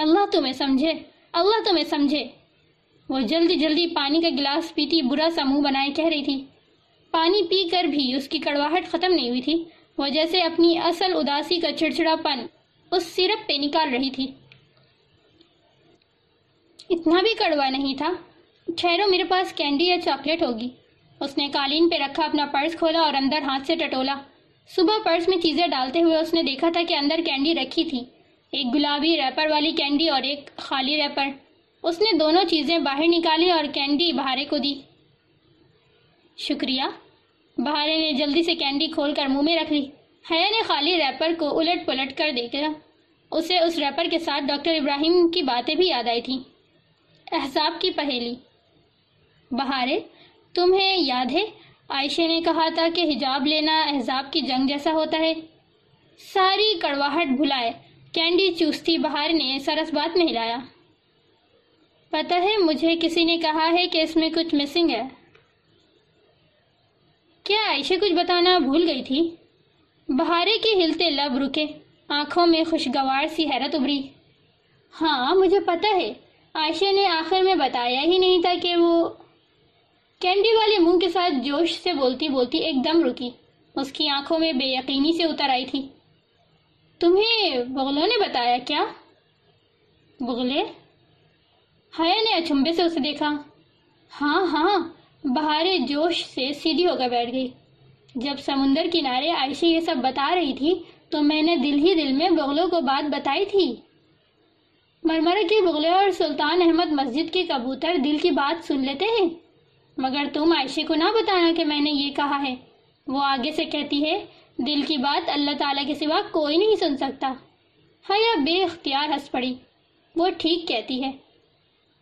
اللہ تمہیں سمجھے، اللہ تمہیں سمجھے۔ وہ جلدی جلدی پانی کا گلاس پیتی برا سا منہ بنائے کہہ رہی تھی۔ پانی پی کر بھی اس کی کڑواہٹ ختم نہیں ہوئی تھی۔ وہ جیسے اپنی اصل اداسی کا چڑچڑا پن اس سیرپ پہ نکال رہی تھی۔ اتنا بھی کڑوا نہیں تھا۔ ٹھہرو، میرے پاس کینڈی یا چاکلیٹ ہوگی۔ اس نے قالین پہ رکھا اپنا پرس کھولا اور اندر ہاتھ سے ٹٹولا۔ صبح پرس میں چیزیں ڈالتے ہوئے اس نے دیکھا تھا کہ اندر کینڈی رکھی تھی۔ ایک گلابی ریپر والی کینڈی اور ایک خالی ریپر۔ اس نے دونوں چیزیں باہر نکالی اور کینڈی بہارے کو دی۔ شکریہ۔ بہارے نے جلدی سے کینڈی کھول کر منہ میں رکھ لی۔ حیا نے خالی ریپر کو الٹ پلٹ کر دیکھا اسے اس ریپر کے ساتھ ڈاکٹر ابراہیم کی باتیں بھی یاد آئی تھیں۔ احزاب کی پہیلی۔ بہارے، تمہیں یاد ہے؟ عائشہ نے کہا تھا کہ حجاب لینا احزاب کی جنگ جیسا ہوتا ہے۔ ساری کڑواہٹ بھلائے۔ کینڈی چوستی بہار نے سرس بات میں ہلایا پتہ ہے، مجھے کسی نے کہا ہے کہ اس میں کچھ مسنگ ہے۔ کیا عائشہ کچھ بتانا بھول گئی تھی؟ بہارے کے ہلتے لب رکے، آنکھوں میں خوشگوار سی حیرت ابری ہاں مجھے پتہ ہے، عائشہ نے آخر میں بتایا ہی نہیں تھا کہ وہ کینڈی والے منہ کے ساتھ جوش سے بولتی بولتی ایک دم رکی۔ اس کی آنکھوں میں بے یقینی سے اتر آئی تھی۔ تمہیں بغلوں نے بتایا کیا؟ بغلے؟ حیا نے اچھمبے سے اسے دیکھا۔ ہاں ہاں بہارے جوش سے سیدھی ہو کر بیٹھ گئی۔ جب سمندر کنارے عائشہ یہ سب بتا رہی تھی، تو میں نے دل ہی دل میں بغلوں کو بات بتائی تھی۔ مرمر کے بغلے اور سلطان احمد مسجد کے کبوتر دل کی بات سن لیتے ہیں۔ مگر تم عائشہ کو نہ بتانا کہ میں نے یہ کہا ہے۔ وہ آگے سے کہتی ہے دل کی بات اللہ تعالیٰ کے سوا کوئی نہیں سن سکتا۔ حیا بے اختیار ہنس پڑی۔ وہ ٹھیک کہتی ہے۔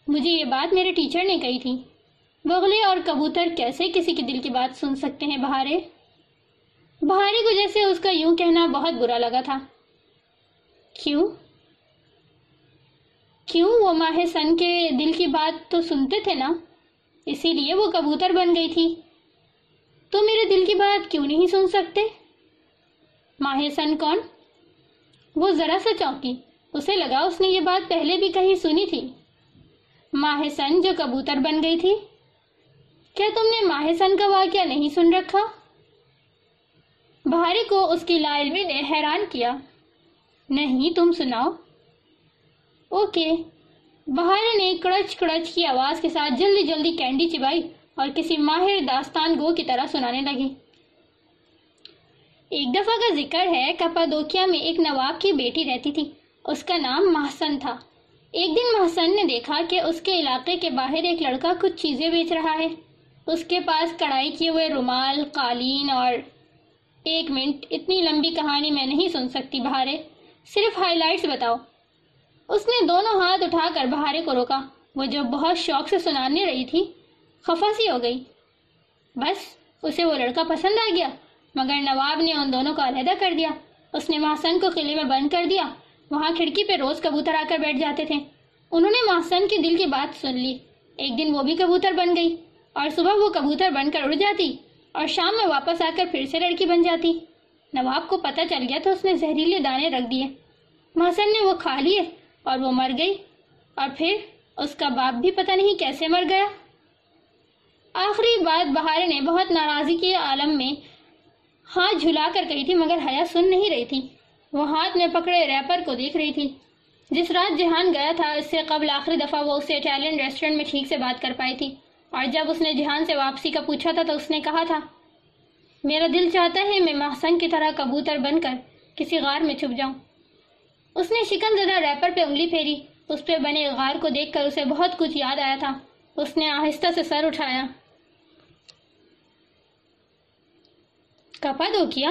مجھے یہ بات میرے ٹیچر نے کہی تھی۔ بغلے اور کبوتر کیسے کسی کی دل کی بات سن سکتے ہیں بہارے؟ بہارے کو جیسے اس کا یوں کہنا بہت برا لگا تھا۔ کیوں؟ کیوں وہ ماہ سن کے دل کی بات تو سنتے تھے نا؟ اسی لیے وہ کبوتر بن گئی تھی۔ تو میرے دل کی بات کیوں نہیں سن سکتے؟ ماہ سن کون؟ وہ ذرا سا چونکی، اسے لگا اس نے یہ بات پہلے بھی کہیں سنی تھی۔ ماہ سن جو کبوتر بن گئی تھی۔ کیا تم نے ماہ سن کا واقعہ نہیں سن رکھا؟ بہاری کو اس کی لا علمی نے حیران کیا۔ نہیں، تم سناؤ۔ اوکے۔ بہارے نے کڑچ کڑچ کی آواز کے ساتھ جلدی جلدی کینڈی چبائی اور کسی ماہر داستان گو کی طرح سنانے لگی۔ ایک دفعہ کا ذکر ہے، کپادوکیا میں ایک نواب کی بیٹی رہتی تھی۔ اس کا نام محسن تھا۔ ایک دن محسن نے دیکھا کہ اس کے علاقے کے باہر ایک لڑکا کچھ چیزیں بیچ رہا ہے۔ اس کے پاس کڑائی کیے ہوئے رومال، قالین اور ایک منٹ، اتنی لمبی کہانی میں نہیں سن سکتی بہارے۔ صرف ہائی لائٹس بتاؤ۔ اس نے دونوں ہاتھ اٹھا کر بہارے کو روکا۔ وہ جو بہت شوق سے سنانے رہی تھی خفا سی ہو گئی۔ بس، اسے وہ لڑکا پسند آ گیا۔ مگر نواب نے ان دونوں کو علیحدہ کر دیا۔ اس نے محسن کو قلعے میں بند کر دیا۔ وہاں کھڑکی پہ روز کبوتر آ کر بیٹھ جاتے تھے۔ انہوں نے محسن کی دل کی بات سن لی۔ ایک دن وہ بھی کبوتر بن گئی اور صبح وہ کبوتر بن کر اڑ جاتی اور شام میں واپس آ کر پھر سے لڑکی بن جاتی۔ نواب کو پتہ چل گیا تو اس نے زہریلے دانے رکھ دیے۔ محسن نے وہ کھا لیے اور وہ مر گئی اور پھر اس کا باپ بھی پتہ نہیں کیسے مر گیا۔ آخری بات بہارے نے بہت ناراضی کے عالم میں ہاتھ جھلا کر کہی تھی، مگر حیا سن نہیں رہی تھی۔ وہ ہاتھ میں پکڑے ریپر کو دیکھ رہی تھی۔ جس رات جہان گیا تھا، اس سے قبل آخری دفعہ وہ اسے اٹیلین ریسٹورنٹ میں ٹھیک سے بات کر پائی تھی۔ اور جب اس نے جہان سے واپسی کا پوچھا تھا، تو اس نے کہا تھا، میرا دل چاہتا ہے میں محسن کی طرح کبوتر بن کر کسی غار میں چھپ جاؤں۔ اس نے شکن زدہ ریپر پہ انگلی پھیری۔ اس پہ بنے غار کو دیکھ کر اسے بہت کچھ یاد آیا تھا۔ اس نے آہستہ سے سر اٹھایا۔ کپا دو کیا؟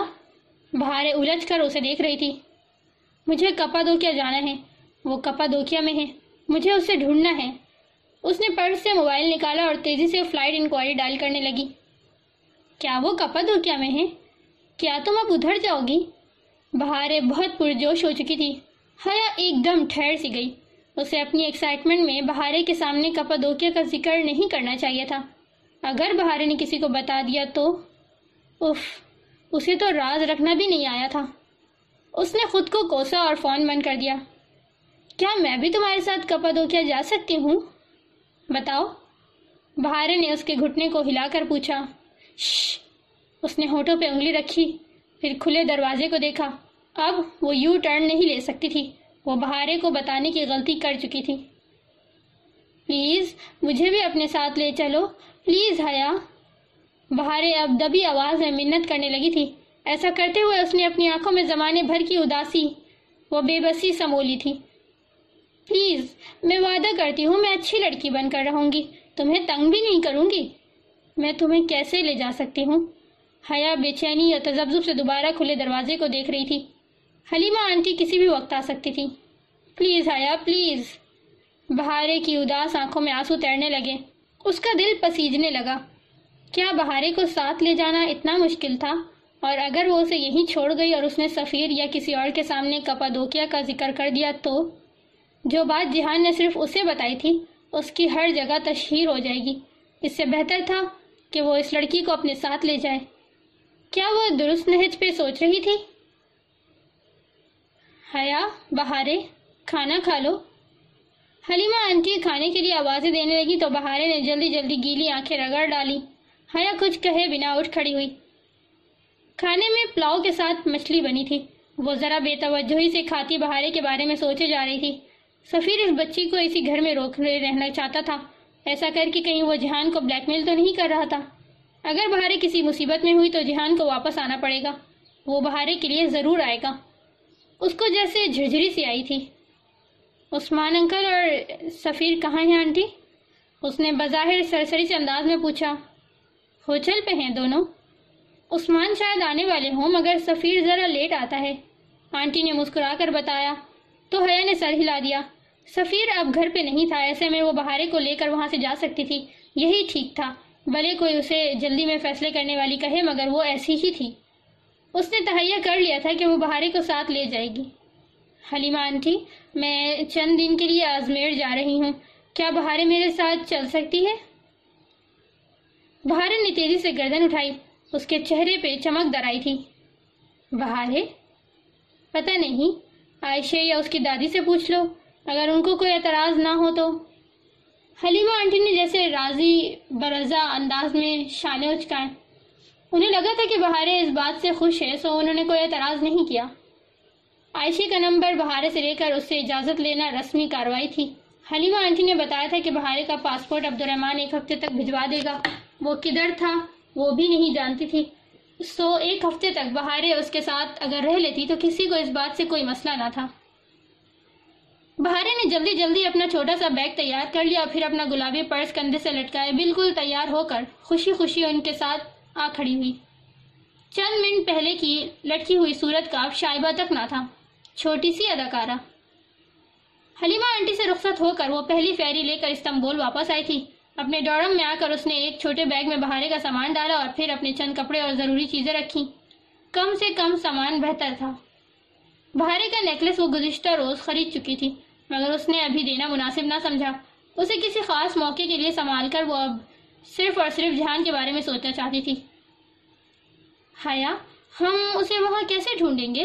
بہارے الجھ کر اسے دیکھ رہی تھی۔ مجھے کپا دو کیا جانا ہے؟ وہ کپا دوکیا میں ہے؟ مجھے اسے ڈھونڈنا ہے۔ اس نے پرس سے موبائل نکالا اور تیزی سے فلائٹ انکوائری ڈال کرنے لگی۔ کیا وہ کپا دوکیا میں ہے؟ کیا تم اب ادھر جاؤ گی؟ بہارے بہت پرجوش ہو چکی تھی۔ حیا ایک دم ٹھہر سی گئی۔ اسے اپنی ایکسائٹمنٹ میں بہارے کے سامنے کپا دوکیا کا ذکر نہیں کرنا چاہیے تھا۔ اگر بہارے نے کسی کو بتا دیا تو؟ اف اسے تو راز رکھنا بھی نہیں آیا تھا۔ اس نے خود کو کوسا اور فون بند کر دیا۔ کیا میں بھی تمہارے ساتھ کپادوکیا جا سکتی ہوں؟ بتاؤ۔ بہارے نے اس کے گھٹنے کو ہلا کر پوچھا۔ شش۔ اس نے ہوٹوں پہ انگلی رکھی، پھر کھلے دروازے کو دیکھا۔ اب وہ یو ٹرن نہیں لے سکتی تھی۔ وہ بہارے کو بتانے کی غلطی کر چکی تھی۔ پلیز، مجھے بھی اپنے ساتھ لے چلو۔ پلیز، حیا۔ بہارے اب دبی آواز میں منت کرنے لگی تھی۔ ایسا کرتے ہوئے اس نے اپنی آنکھوں میں زمانے بھر کی اداسی، وہ بے بسی سمولی تھی۔ پلیز، میں وعدہ کرتی ہوں میں اچھی لڑکی بن کر رہوں گی۔ تمہیں تنگ بھی نہیں کروں گی؟ میں تمہیں کیسے لے جا سکتی ہوں؟ حیا بے چینی یا تذبذب سے دوبارہ کھلے دروازے کو دیکھ رہی تھی۔ حلیمہ آنٹی کسی بھی وقت آ سکتی تھی۔ پلیز حیا، پلیز۔ بہارے کی اداس آنکھوں میں آنسو تیرنے لگے۔ اس کا دل پسیجنے لگا۔ کیا بہارے کو ساتھ لے جانا اتنا مشکل تھا؟ اور اگر وہ اسے یہیں چھوڑ گئی اور اس نے سفیر یا کسی اور کے سامنے کپادوکیا کا ذکر کر دیا تو؟ جو بات جہان نے صرف اسے بتائی تھی، اس کی ہر جگہ تشہیر ہو جائے گی۔ اس سے بہتر تھا کہ وہ اس لڑکی کو اپنے ساتھ لے جائے۔ کیا وہ درست نہج پہ سوچ رہی تھی؟ حیا، بہارے، کھانا کھا لو۔ حلیمہ آنٹی کھانے کے لیے آوازیں دینے لگی تو بہارے نے جلدی جلدی گیلی آنکھیں رگڑ ڈالی۔ حیا کچھ کہے بنا اٹھ کھڑی ہوئی۔ کھانے میں پلاؤ کے ساتھ مچھلی بنی تھی۔ وہ ذرا بے توجہی سے کھاتی بہارے کے بارے میں سوچے جا رہی تھی۔ سفیر اس بچی کو اسی گھر میں روک رہنا چاہتا تھا۔ ایسا کر کے کہیں وہ جہان کو بلیک میل تو نہیں کر رہا تھا۔ اگر بہارے کسی مصیبت میں ہوئی تو جہان کو واپس آنا پڑے گا۔ وہ بہارے کے لیے ضرور آئے گا۔ اس کو جیسے جھجری سی آئی تھی۔ عثمان انکل اور سفیر کہاں ہیں آنٹی؟ اس نے بظاہر سرسری سے انداز میں پوچھا۔ ہوٹل پہ ہیں دونوں۔ عثمان شاید آنے والے ہوں، مگر سفیر ذرا لیٹ آتا ہے۔ آنٹی نے مسکرا کر بتایا، تو حیا نے سر ہلا دیا۔ سفیر اب گھر پہ نہیں تھا، ایسے میں وہ بہارے کو لے کر وہاں سے جا سکتی تھی۔ یہی ٹھیک تھا، بھلے کوئی اسے جلدی میں فیصلے کرنے والی کہے، مگر وہ ایسی ہی تھی۔ اس نے تہیا کر لیا تھا کہ وہ بہارے کو ساتھ لے جائے گی۔ حلیمہ آنٹی، میں چند دن کے لیے آزمیر جا رہی ہوں۔ کیا بہارے میرے ساتھ چل سکتی ہے؟ بہارے نے تیزی سے گردن اٹھائی، اس کے چہرے پہ چمک در آئی تھی۔ بہارے پتہ نہیں۔ عائشہ یا اس کی دادی سے پوچھ لو۔ اگر ان کو کوئی اعتراض نہ ہو تو۔ حلیمہ آنٹی نے جیسے راضی برضا انداز میں شانے اچکائے انہیں لگا تھا کہ بہارے اس بات سے خوش ہے، سو انہوں نے کوئی اعتراض نہیں کیا۔ عائشہ کا نمبر بہارے سے لے کر اس سے اجازت لینا رسمی کاروائی تھی۔ حلیمہ آنٹی نے بتایا تھا کہ بہارے کا پاسپورٹ عبد الرحمان ایک ہفتے تک بھجوا دے گا۔ وہ کدھر تھا وہ بھی نہیں جانتی تھی۔ سو ایک ہفتے تک بہارے اس کے ساتھ اگر رہ لیتی تو کسی کو اس بات سے کوئی مسئلہ نہ تھا۔ بہارے نے جلدی جلدی اپنا چھوٹا سا بیگ تیار کر لیا پھر اپنا گلابی پرس کندھے سے لٹکائے بالکل تیار ہو کر خوشی خوشی ان کے ساتھ آ کھڑی ہوئی۔ چند منٹ پہلے کی لٹکی ہوئی صورت کا شائبہ تک نہ تھا۔ چھوٹی سی اداکارہ۔ حلیمہ آنٹی سے رخصت ہو کر وہ پہلی فیری لے کر استنبول واپس آئی تھی۔ اپنے ڈورم میں آ کر اس نے ایک چھوٹے بیگ میں بہارے کا سامان ڈالا اور پھر اپنے چند کپڑے اور ضروری چیزیں رکھی کم سے کم سامان بہتر تھا۔ بہارے کا نیکلس وہ گزشتہ روز خرید چکی تھی، مگر اس نے ابھی دینا مناسب نہ سمجھا۔ اسے کسی خاص موقع کے لیے سنبھال کر وہ اب صرف اور صرف جہان کے بارے میں سوچنا چاہتی تھی۔ حیا، ہم اسے وہاں کیسے ڈھونڈیں گے؟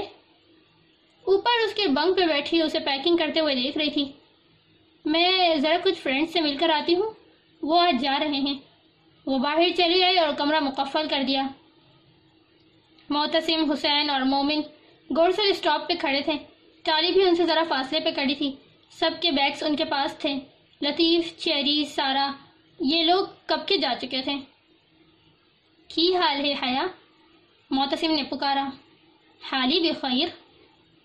اوپر اس کے بنک پہ بیٹھی اسے پیکنگ کرتے ہوئے دیکھ رہی تھی۔ میں ذرا کچھ فرینڈ سے مل کر آتی ہوں۔ وہ آج جا رہے ہیں۔ وہ باہر چلی آئی اور کمرہ مقفل کر دیا۔ محتسم حسین اور مومن گورسل اسٹاپ پہ کھڑے تھے۔ ٹالی بھی ان سے ذرا فاصلے پہ کڑی تھی۔ سب کے بیگس ان کے پاس تھے۔ لطیف، چیری، سارا، یہ لوگ کب کے جا چکے تھے؟ کی حال ہے حیا؟ محتسم نے پکارا۔ حالی بخیر۔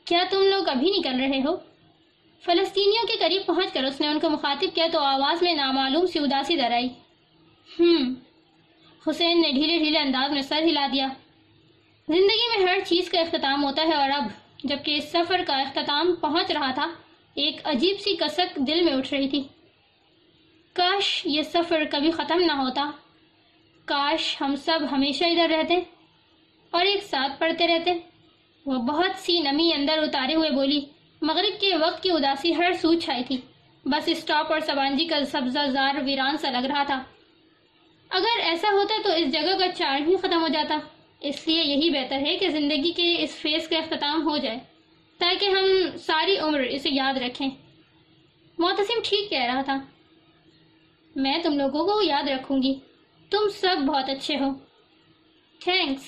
کیا تم لوگ ابھی نکل رہے ہو؟ فلسطینیوں کے قریب پہنچ کر اس نے ان کو مخاطب کیا تو آواز میں نامعلوم سی اداسی درائی ہم حسین نے ڈھیلے ڈھیلے انداز میں سر ہلا دیا۔ زندگی میں ہر چیز کا اختتام ہوتا ہے اور اب جبکہ اس سفر کا اختتام پہنچ رہا تھا، ایک عجیب سی کسک دل میں اٹھ رہی تھی۔ کاش یہ سفر کبھی ختم نہ ہوتا۔ کاش ہم سب ہمیشہ ادھر رہتے اور ایک ساتھ پڑھتے رہتے۔ وہ بہت سی نمی اندر اتارے ہوئے بولی۔ مغرب کے وقت کی اداسی ہر سو چھائی تھی۔ بس اسٹاپ اور سبانجی کا سبزہ زار ویران سا لگ رہا تھا۔ اگر ایسا ہوتا تو اس جگہ کا چارج ہی ختم ہو جاتا۔ اس لیے یہی بہتر ہے کہ زندگی کے اس فیس کا اختتام ہو جائے۔ تاکہ ہم ساری عمر اسے یاد رکھیں۔ محتسم ٹھیک کہہ رہا تھا۔ میں تم لوگوں کو یاد رکھوں گی۔ تم سب بہت اچھے ہو۔ تھینکس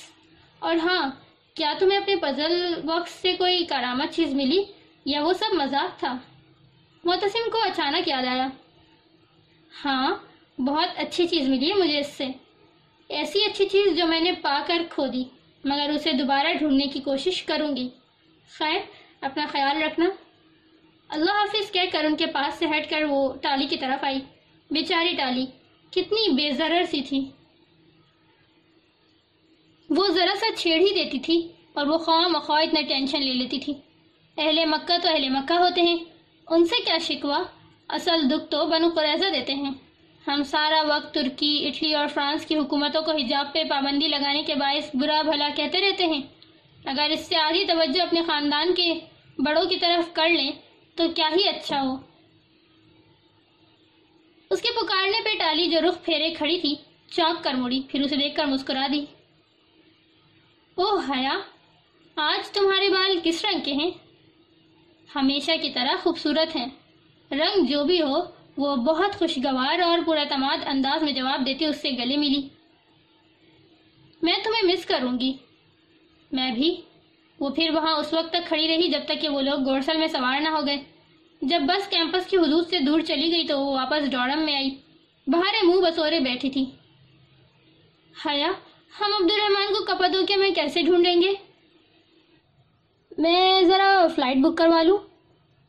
اور ہاں کیا تمہیں اپنے پزل باکس سے کوئی کرامت چیز ملی؟ یا وہ سب مذاق تھا۔ محتسم کو اچانک یاد آیا۔ ہاں بہت اچھی چیز ملی ہے مجھے اس سے۔ ایسی اچھی چیز جو میں نے پا کر کھو دی، مگر اسے دوبارہ ڈھونڈنے کی کوشش کروں گی۔ خیر، اپنا خیال رکھنا۔ اللہ حافظ کہہ کر ان کے پاس سے ہٹ کر وہ ٹالی کی طرف آئی۔ بیچاری ٹالی، کتنی بے ضرر سی تھی۔ وہ ذرا سا چھیڑ ہی دیتی تھی اور وہ خواہ مخواہ اتنا ٹینشن لے لیتی تھی۔ اہل مکہ تو اہل مکہ ہوتے ہیں۔ ان سے کیا شکوا اصل دکھ تو بنو قریضہ دیتے ہیں۔ ہم سارا وقت ترکی، اٹلی اور فرانس کی حکومتوں کو حجاب پہ پابندی لگانے کے باعث برا بھلا کہتے رہتے ہیں۔ اگر اس سے آدھی توجہ اپنے خاندان کے بڑوں کی طرف کر لیں، تو کیا ہی اچھا ہو۔ اس کے پکارنے پہ ٹالی جو رخ پھیرے کھڑی تھی، چاک کر مڑی، پھر اسے دیکھ کر مسکرا دی۔ اوہ حیا، آج تمہارے بال کس رنگ کے ہیں؟ ہمیشہ کی طرح خوبصورت ہیں۔ رنگ جو بھی ہو، وہ بہت خوشگوار اور پراعتماد انداز میں جواب دیتی اس سے گلے ملی۔ میں تمہیں مس کروں گی۔ میں بھی۔ وہ پھر وہاں اس وقت تک کھڑی رہی جب تک کہ وہ لوگ گورسل میں سوار نہ ہو گئے۔ جب بس کیمپس کی حدود سے دور چلی گئی تو وہ واپس ڈوڑم میں آئی۔ باہر منہ بسورے بیٹھی تھی۔ حیا، ہم عبد الرحمان کو کپادوکیا میں کیسے ڈھونڈیں گے؟ میں ذرا فلائٹ بک کروا لوں۔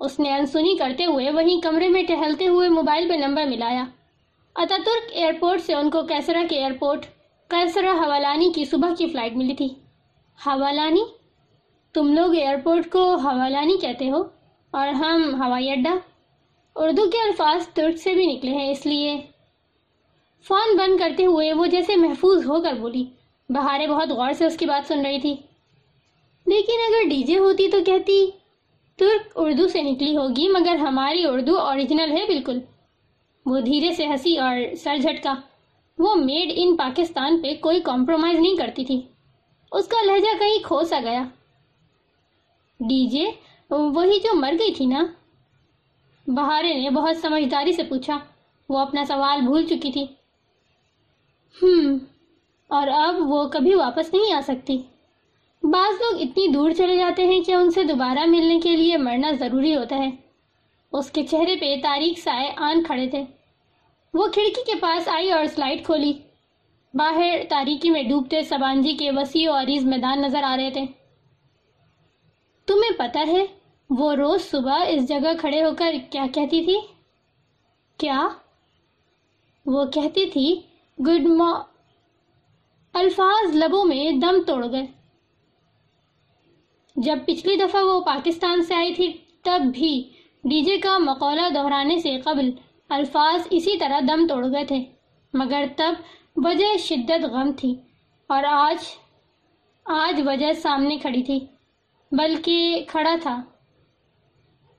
اس نے انسنی کرتے ہوئے وہیں کمرے میں ٹہلتے ہوئے موبائل پہ نمبر ملایا۔ اتا ترک ایئرپورٹ سے ان کو کیسرا کے ایئرپورٹ کیسرا حوالانی کی صبح کی فلائٹ ملی تھی۔ حوالانی؟ تم لوگ ایئرپورٹ کو حوالانی کہتے ہو؟ اور ہم ہوائی اڈا اردو کے الفاظ ترک سے بھی نکلے ہیں اس لیے۔ فون بند کرتے ہوئے وہ جیسے محفوظ ہو کر بولی۔ بہارے بہت غور سے اس کی بات سن رہی تھی۔ لیکن اگر ڈی جے ہوتی تو کہتی، ترک اردو سے نکلی ہوگی، مگر ہماری اردو اوریجنل ہے بالکل۔ وہ دھیرے سے ہنسی اور سر جھٹکا۔ وہ میڈ ان پاکستان پہ کوئی کمپرومائز نہیں کرتی تھی۔ اس کا لہجہ کہیں کھو سا گیا۔ ڈی جے، وہی جو مر گئی تھی نا؟ بہارے نے بہت سمجھداری سے پوچھا۔ وہ اپنا سوال بھول چکی تھی۔ ہم اور اب وہ کبھی واپس نہیں آ سکتی۔ بعض لوگ اتنی دور چلے جاتے ہیں کہ ان سے دوبارہ ملنے کے لیے مرنا ضروری ہوتا ہے۔ اس کے چہرے پہ تاریخ سائے آن کھڑے تھے۔ وہ کھڑکی کے پاس آئی اور سلائٹ کھولی۔ باہر تاریکی میں ڈوبتے سبانجی کے وسیع و عریض میدان نظر آ رہے تھے۔ تمہیں پتا ہے وہ روز صبح اس جگہ کھڑے ہو کر کیا کہتی تھی؟ کیا؟ وہ کہتی تھی، گڈ مو الفاظ لبوں میں دم توڑ گئے۔ جب پچھلی دفعہ وہ پاکستان سے آئی تھی، تب بھی ڈی جے کا مقولہ دہرانے سے قبل الفاظ اسی طرح دم توڑ گئے تھے، مگر تب وجہ شدت غم تھی اور آج آج وجہ سامنے کھڑی تھی، بلکہ کھڑا تھا۔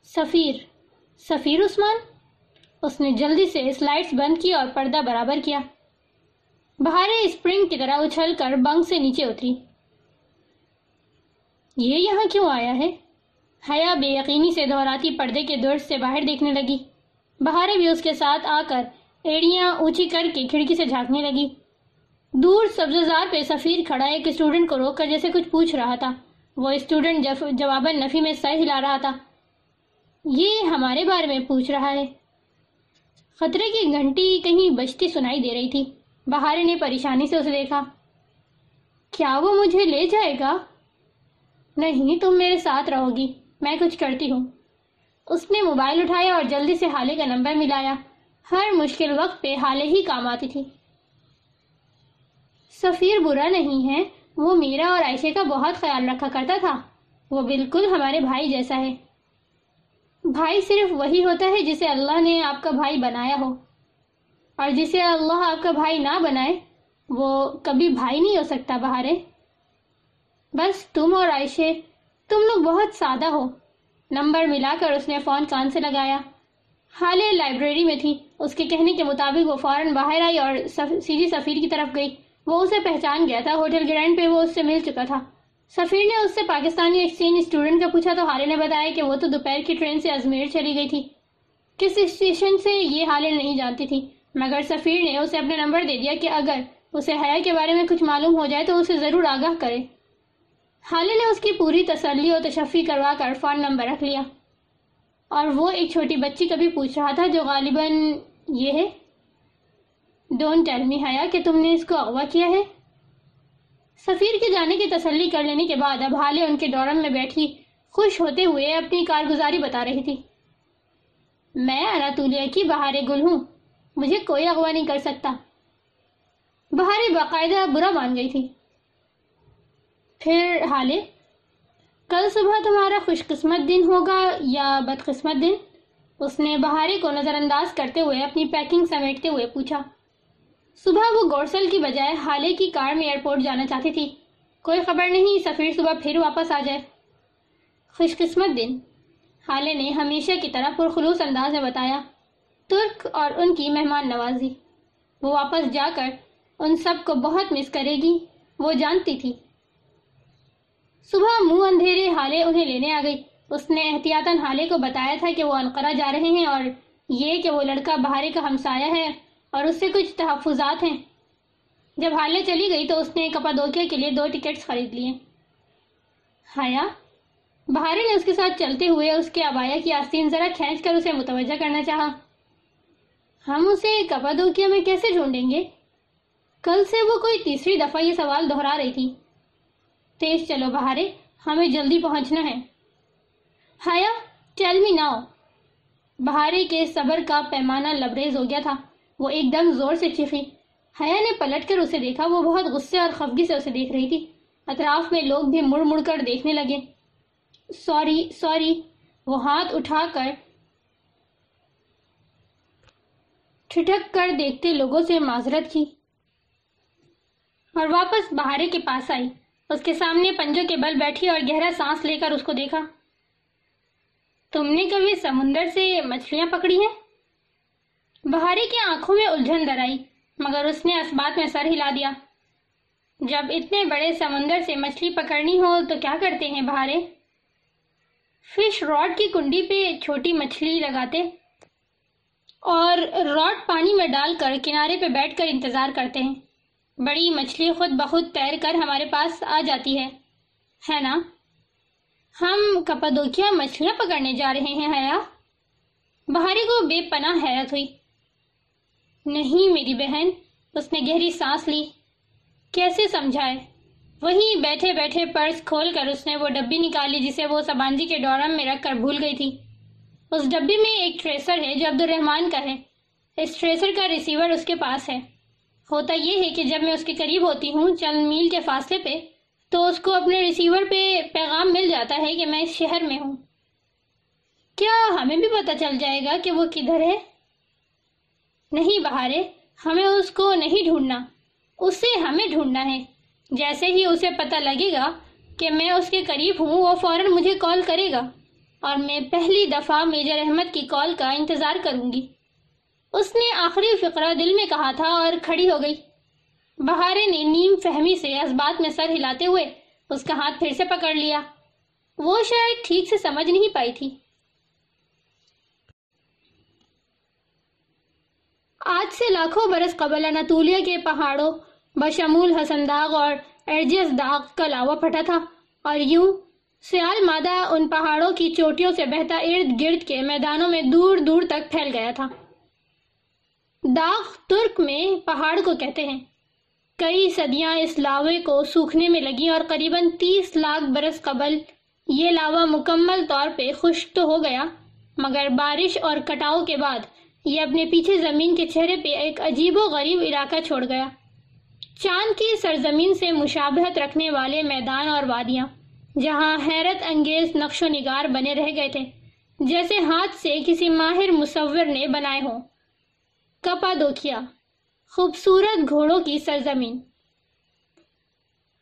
سفیر سفیر عثمان؟ اس نے جلدی سے سلائٹس بند کی اور پردہ برابر کیا۔ بہارے اسپرنگ کی طرح اچھل کر بنگ سے نیچے اتری۔ یہ یہاں کیوں آیا ہے؟ حیا بے یقینی سے دہراتی پردے کے دور سے باہر دیکھنے لگی۔ بہارے بھی اس کے ساتھ آ کر ایڑیاں اونچی کر کے کھڑکی سے جھانکنے لگی۔ دور سبززار پہ سفیر کھڑا ایک اسٹوڈنٹ کو روک کر جیسے کچھ پوچھ رہا تھا۔ وہ اسٹوڈنٹ جواباً نفی میں سر ہلا رہا تھا۔ یہ ہمارے بارے میں پوچھ رہا ہے۔ خطرے کی گھنٹی کہیں بجتی سنائی دے رہی تھی۔ بہارے نے پریشانی سے اسے دیکھا۔ کیا وہ مجھے لے جائے گا؟ نہیں، تم میرے ساتھ رہو گی۔ میں کچھ کرتی ہوں۔ اس نے موبائل اٹھایا اور جلدی سے حالے کا نمبر ملایا۔ ہر مشکل وقت پہ حالے ہی کام آتی تھی۔ سفیر برا نہیں ہے، وہ میرا اور عائشہ کا بہت خیال رکھا کرتا تھا۔ وہ بالکل ہمارے بھائی جیسا ہے۔ بھائی صرف وہی ہوتا ہے جسے اللہ نے آپ کا بھائی بنایا ہو۔ اور جسے اللہ آپ کا بھائی نہ بنائے، وہ کبھی بھائی نہیں ہو سکتا، بہارے۔ بس تم اور عائشے تم لوگ بہت سادہ ہو۔ نمبر ملا کر اس نے فون کان سے لگایا۔ حالے لائبریری میں تھی۔ اس کے کہنے کے مطابق وہ فوراً باہر آئی اور سیدھی سفیر کی طرف گئی۔ وہ اسے پہچان گیا تھا۔ ہوٹل گرینڈ پہ وہ اس سے مل چکا تھا۔ سفیر نے اس سے پاکستانی ایکسچینج اسٹوڈنٹ کا پوچھا تو حالے نے بتایا کہ وہ تو دوپہر کی ٹرین سے ازمیر چلی گئی تھی۔ کس اسٹیشن سے یہ حالے نہیں جانتی تھی۔ مگر سفیر نے اسے اپنا نمبر دے دیا کہ اگر اسے حیا کے بارے میں کچھ معلوم ہو جائے تو اسے ضرور آگاہ کرے۔ حالے نے اس کی پوری تسلی اور تشفی کروا کر فون نمبر رکھ لیا۔ اور وہ ایک چھوٹی بچی کبھی پوچھ رہا تھا جو غالباً یہ ہے۔ ڈونٹ ٹیل می حیا، کہ تم نے اس کو اغوا کیا ہے۔ سفیر کے جانے کی تسلی کر لینے کے بعد اب حالے ان کے ڈورم میں بیٹھی، خوش ہوتے ہوئے اپنی کارگزاری بتا رہی تھی۔ میں اناتولیا کی بہار گل ہوں، مجھے کوئی اغوا نہیں کر سکتا۔ بہار باقاعدہ برا مان گئی تھی۔ پھر حالے، کل صبح تمہارا خوش قسمت دن ہوگا یا بدقسمت دن؟ اس نے بہاری کو نظر انداز کرتے ہوئے اپنی پیکنگ سمیٹتے ہوئے پوچھا۔ صبح وہ گورسل کی بجائے حالے کی کار میں ایئرپورٹ جانا چاہتی تھی۔ کوئی خبر نہیں، سفیر صبح پھر واپس آ جائے۔ خوش قسمت دن، حالے نے ہمیشہ کی طرح پرخلوص انداز میں بتایا۔ ترک اور ان کی مہمان نوازی، وہ واپس جا کر ان سب کو بہت مس کرے گی، وہ جانتی تھی۔ صبح منہ اندھیرے حالے انہیں لینے آ گئی۔ اس نے احتیاطاً حالے کو بتایا تھا کہ وہ انقرہ جا رہے ہیں اور یہ کہ وہ لڑکا بہارے کا ہمسایہ ہے اور اس سے کچھ تحفظات ہیں۔ جب حالے چلی گئی تو اس نے کپادوکیا کے لیے دو ٹکٹس خرید لیے۔ حیا، بہارے نے اس کے ساتھ چلتے ہوئے اس کے ابایا کی آستین ذرا کھینچ کر اسے متوجہ کرنا چاہا۔ ہم اسے کپادوکیا میں کیسے ڈھونڈیں گے؟ کل سے وہ کوئی تیسری دفعہ یہ سوال دہرا رہی تھی۔ تیز چلو بہارے، ہمیں جلدی پہنچنا ہے۔ ہایا، ٹیل می ناؤ۔ بہارے کے صبر کا پیمانہ لبریز ہو گیا تھا۔ وہ ایک دم زور سے چیخی۔ حیا نے پلٹ کر اسے دیکھا، وہ بہت غصے اور خفگی سے اسے دیکھ رہی تھی۔ اطراف میں لوگ بھی مڑ مڑ کر دیکھنے لگے۔ Sorry sorry. وہ ہاتھ اٹھا کر ٹھٹک کر دیکھتے لوگوں سے معذرت کی اور واپس بہارے کے پاس آئی۔ اس کے سامنے پنجوں کے بل بیٹھی اور گہرا سانس لے کر اس کو دیکھا۔ تم نے کبھی سمندر سے مچھلیاں پکڑی ہیں؟ بہاری کی آنکھوں میں الجھن در آئی مگر اس نے اس بات میں سر ہلا دیا۔ جب اتنے بڑے سمندر سے مچھلی پکڑنی ہو تو کیا کرتے ہیں بہارے؟ فش راڈ کی کنڈی پہ چھوٹی مچھلی لگاتے اور راڈ پانی میں ڈال کر کنارے پہ بیٹھ کر انتظار کرتے ہیں۔ بڑی مچھلی خود بخود تیر کر ہمارے پاس آ جاتی ہے۔ ہے نا؟ ہم کپادوکیا مچھلیاں پکڑنے جا رہے ہیں، حیا۔ بہاری کو بے پناہ حیرت ہوئی۔ نہیں میری بہن، اس نے گہری سانس لی۔ کیسے سمجھائے؟ وہیں بیٹھے بیٹھے پرس کھول کر اس نے وہ ڈبی نکالی جسے وہ سبانجی کے ڈورم میں رکھ کر بھول گئی تھی۔ اس ڈبی میں ایک ٹریسر ہے جو عبد الرحمان کا ہے۔ اس ٹریسر کا ریسیور اس کے پاس ہے۔ ہوتا یہ ہے کہ جب میں اس کے قریب ہوتی ہوں چند میل کے فاصلے پہ، تو اس کو اپنے ریسیور پہ پیغام مل جاتا ہے کہ میں اس شہر میں ہوں۔ کیا ہمیں بھی پتا چل جائے گا کہ وہ کدھر ہے؟ نہیں بہارے، ہمیں اس کو نہیں ڈھونڈنا۔ اسے ہمیں ڈھونڈنا ہے۔ جیسے ہی اسے پتا لگے گا کہ میں اس کے قریب ہوں، وہ فوراً مجھے کال کرے گا اور میں پہلی دفعہ میجر احمد کی کال کا انتظار کروں گی۔ اس نے آخری فقرہ دل میں کہا تھا اور کھڑی ہو گئی۔ بہارے نے نیم فہمی سے اس بات میں سر ہلاتے ہوئے اس کا ہاتھ پھر سے پکڑ لیا۔ وہ شاید ٹھیک سے سمجھ نہیں پائی تھی۔ آج سے لاکھوں برس قبل اناتولیا کے پہاڑوں، بشمول حسن داغ اور ارجس داغ کا لاوا پھٹا تھا۔ اور یوں سیال مادہ ان پہاڑوں کی چوٹیوں سے بہتا ارد گرد کے میدانوں میں دور دور تک پھیل گیا تھا۔ داغ ترک میں پہاڑ کو کہتے ہیں۔ کئی صدیاں اس لاوے کو سوکھنے میں لگی اور قریباً تیس لاکھ برس قبل یہ لاوا مکمل طور پہ خشک تو ہو گیا، مگر بارش اور کٹاؤ کے بعد یہ اپنے پیچھے زمین کے چہرے پہ ایک عجیب و غریب علاقہ چھوڑ گیا۔ چاند کی سرزمین سے مشابہت رکھنے والے میدان اور وادیاں، جہاں حیرت انگیز نقش و نگار بنے رہ گئے تھے، جیسے ہاتھ سے کسی ماہر مصور نے بنائے ہوں۔ کپا دوکھیا خوبصورت گھوڑوں کی سرزمین۔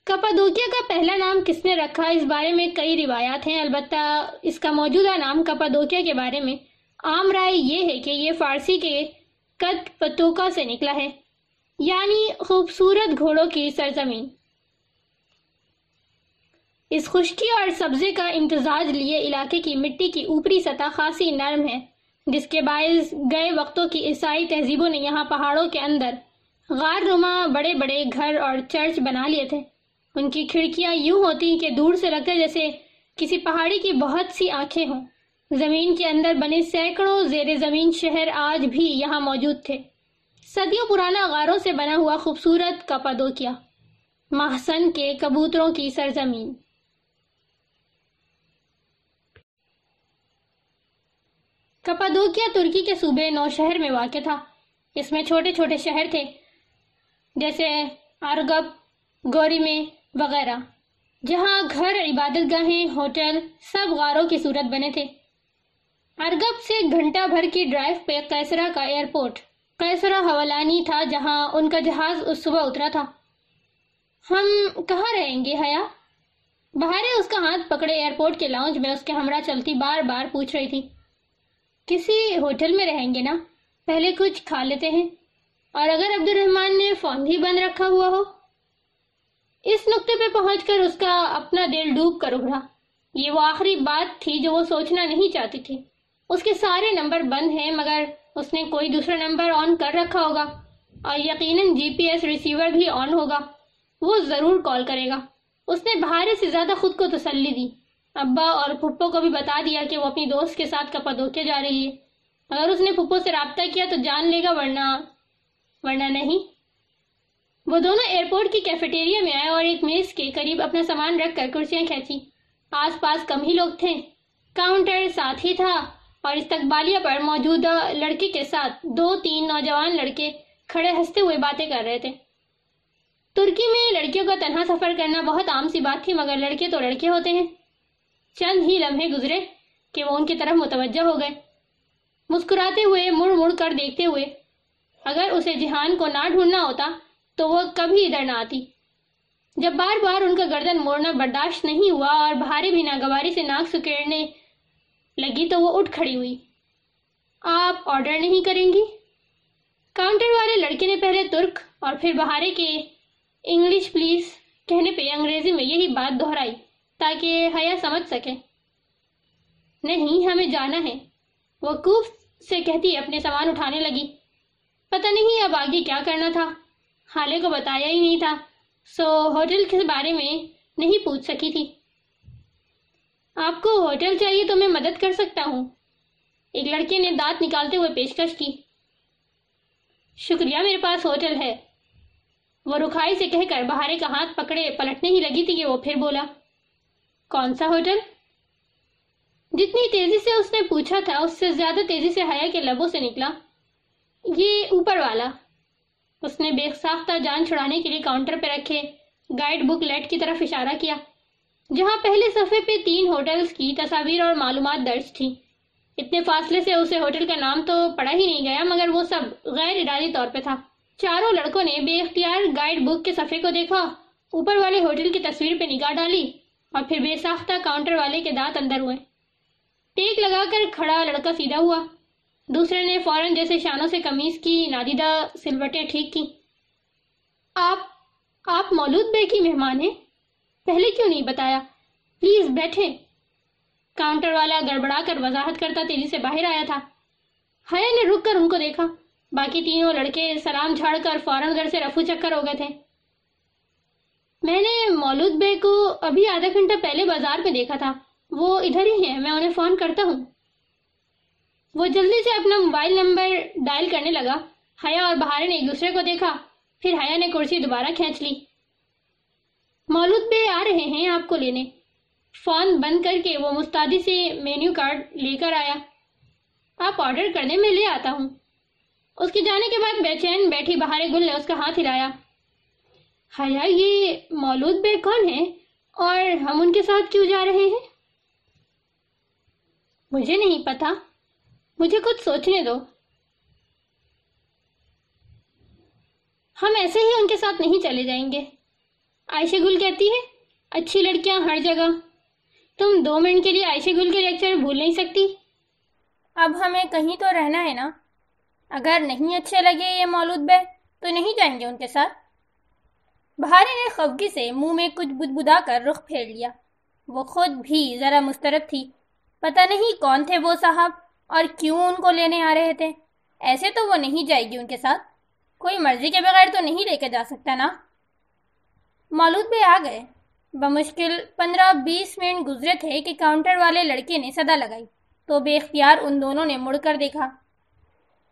کپادوکیا کا پہلا نام کس نے رکھا؟ اس بارے میں کئی روایات ہیں، البتہ اس کا موجودہ نام کپادوکیا کے بارے میں عام رائے یہ ہے کہ یہ فارسی کے کت پتوکا سے نکلا ہے یعنی خوبصورت گھوڑوں کی سرزمین۔ اس خشکی اور سبزے کا امتزاج لیے علاقے کی مٹی کی اوپری سطح خاصی نرم ہے۔ جس کے باعث گئے وقتوں کی عیسائی تہذیبوں نے یہاں پہاڑوں کے اندر غار نما بڑے بڑے گھر اور چرچ بنا لیے تھے۔ ان کی کھڑکیاں یوں ہوتی کہ دور سے لگتا جیسے کسی پہاڑی کی بہت سی آنکھیں ہوں۔ زمین کے اندر بنے سینکڑوں زیر زمین شہر آج بھی یہاں موجود تھے۔ صدیوں پرانا غاروں سے بنا ہوا خوبصورت کپادوکیا محسن کے کبوتروں کی سرزمین۔ کپادوکیا ترکی کے صوبے نو شہر میں واقع تھا۔ اس میں چھوٹے چھوٹے شہر تھے، جیسے ارگب گوری میں وغیرہ، جہاں گھر عبادت گاہیں ہوٹل سب غاروں کی صورت بنے تھے۔ ارگب سے گھنٹہ بھر کی ڈرائیو پہ قیسرہ کا ایئرپورٹ قیسرہ حوالانی تھا، جہاں ان کا جہاز اس صبح اترا تھا۔ ہم کہاں رہیں گے حیا؟ بہارے اس کا ہاتھ پکڑے ایئرپورٹ کے لاؤنج میں، اس کے ہمراہ چلتی بار بار پوچھ رہی تھی کسی ہوٹل میں رہیں گے نا، پہلے کچھ کھا لیتے ہیں۔ اور اگر عبد الرحمن نے فون بھی بند رکھا ہوا ہو، اس نقطے پہ پہنچ کر اس کا اپنا دل ڈوب کر ابھرا یہ وہ آخری بات تھی جو وہ سوچنا نہیں چاہتی تھی۔ اس کے سارے نمبر بند ہیں، مگر اس نے کوئی دوسرا نمبر آن کر رکھا ہوگا۔ اور یقیناً جی پی ایس ریسیور بھی آن ہوگا۔ وہ ضرور کال کرے گا۔ اس نے بہارے سے زیادہ خود کو تسلی دی۔ ابا اور پھپھو کو بھی بتا دیا کہ وہ اپنی دوست کے ساتھ کپا جا رہی ہے۔ اگر اس نے پھپھو سے رابطہ کیا تو جان لے گا ورنہ ورنہ نہیں۔ وہ دونوں ایئرپورٹ کی کیفیٹیریا میں آئے اور ایک میز کے قریب اپنا سامان رکھ کر کرسیاں کھینچی۔ آس پاس کم ہی لوگ تھے۔ کاؤنٹر ساتھ ہی تھا اور استقبالیہ پر موجودہ لڑکے کے ساتھ دو تین نوجوان لڑکے کھڑے ہنستے ہوئے باتیں کر رہے تھے۔ ترکی میں لڑکیوں کا تنہا سفر کرنا بہت عام سی بات تھی، مگر لڑکے تو لڑکے ہوتے ہیں۔ چند ہی لمحے گزرے کہ وہ ان کی طرف متوجہ ہو گئے۔ مسکراتے ہوئے، مڑ مڑ کر دیکھتے ہوئے، اگر اسے جہان کو نہ ڈھونڈنا ہوتا تو وہ کبھی ادھر نہ آتی۔ جب بار بار ان کا گردن موڑنا برداشت نہیں ہوا اور بھاری بھی ناگواری سے ناک سکیڑنے لگی تو وہ اٹھ کھڑی ہوئی۔ آپ آرڈر نہیں کریں گی؟ کاؤنٹر والے لڑکے نے پہلے ترک اور پھر بہارے کے انگلش پلیز کہنے پہ انگریزی میں یہی بات دہرائی۔ تاکہ حیا سمجھ سکے۔ نہیں، ہمیں جانا ہے۔ وہ کوف سے کہتی اپنے سامان اٹھانے لگی۔ پتہ نہیں اب آگے کیا کرنا تھا۔ حالے کو بتایا ہی نہیں تھا۔ سو ہوٹل کے بارے میں نہیں پوچھ سکی تھی۔ آپ کو ہوٹل چاہیے تو میں مدد کر سکتا ہوں۔ ایک لڑکے نے دانت نکالتے ہوئے پیشکش کی۔ شکریہ، میرے پاس ہوٹل ہے۔ وہ رکھائی سے کہہ کر بہارے کا ہاتھ پکڑے، پلٹنے ہی لگی تھی کہ وہ پھر بولا کون سا ہوٹل؟ جتنی تیزی سے اس نے پوچھا تھا، اس سے زیادہ تیزی سے حیا کے لبوں سے نکلا۔ یہ اوپر والا۔ اس نے بے ساختہ جان چھڑانے کے لیے کاؤنٹر پہ رکھے، گائیڈ بک لیٹ کی طرف اشارہ کیا، جہاں پہلے صفحے پہ تین ہوٹلز کی تصاویر اور معلومات درج تھی۔ اتنے فاصلے سے اسے ہوٹل کا نام تو پڑا ہی نہیں گیا، مگر وہ سب غیر ارادی طور پہ تھا۔ چاروں لڑکوں نے بے اختیار گائیڈ بک کے صفحے کو دیکھا، اوپر والے ہوٹل کی تصویر پہ نگاہ ڈالی۔ اور پھر بے ساختہ کاؤنٹر والے کے دانت اندر ہوئے۔ ٹیک لگا کر کھڑا لڑکا سیدھا ہوا۔ دوسرے نے فوراً جیسے شانوں سے کمیز کی نادیدہ سلوٹیں ٹھیک کی آپ آپ مولود بے کی مہمان ہیں۔ پہلے کیوں نہیں بتایا؟ پلیز بیٹھے کاؤنٹر والا گڑبڑا کر وضاحت کرتا تیزی سے باہر آیا تھا۔ حیا نے رک کر ان کو دیکھا۔ باقی تینوں لڑکے سلام جھاڑ کر فوراً گھر سے رفو چکر ہو گئے تھے۔ میں نے مولود بے کو ابھی آدھا گھنٹہ پہلے بازار میں دیکھا تھا۔ وہ ادھر ہی ہیں میں انہیں فون کرتا ہوں۔ وہ جلدی سے اپنا موبائل نمبر ڈائل کرنے لگا۔ حیا اور بہارے نے ایک دوسرے کو دیکھا۔ پھر حیا نے کرسی دوبارہ کھینچ لی۔ مولود بے آ رہے ہیں آپ کو لینے۔ فون بند کر کے وہ مستعدی سے مینیو کارڈ لے کر آیا۔ آپ آرڈر کرنے میں لے آتا ہوں۔ اس کے جانے کے بعد بے چین بیٹھی بہارے گل نے اس کا ہاتھ ہلایا۔ حیا، یہ مولود بے کون ہے اور ہم ان کے ساتھ کیوں جا رہے ہیں؟ مجھے نہیں پتا۔ مجھے کچھ سوچنے دو۔ ہم ایسے ہی ان کے ساتھ نہیں چلے جائیں گے۔ عائشہ گل کہتی ہے، اچھی لڑکیاں ہر جگہ۔ تم دو منٹ کے لیے عائشہ گل کے لیکچر بھول نہیں سکتی؟ اب ہمیں کہیں تو رہنا ہے نا۔ اگر نہیں اچھے لگے یہ مولود بے، تو نہیں جائیں گے ان کے ساتھ؟ بہاری نے خفگی سے منہ میں کچھ بدبدا کر رخ پھیر لیا۔ وہ خود بھی ذرا مسترد تھی۔ پتہ نہیں کون تھے وہ صاحب اور کیوں ان کو لینے آ رہے تھے۔ ایسے تو وہ نہیں جائے گی ان کے ساتھ۔ کوئی مرضی کے بغیر تو نہیں لے کے جا سکتا نا۔ مولود بھی آ گئے۔ بمشکل پندرہ بیس منٹ گزرے تھے کہ کاؤنٹر والے لڑکے نے صدا لگائی۔ تو بے اختیار ان دونوں نے مڑ کر دیکھا۔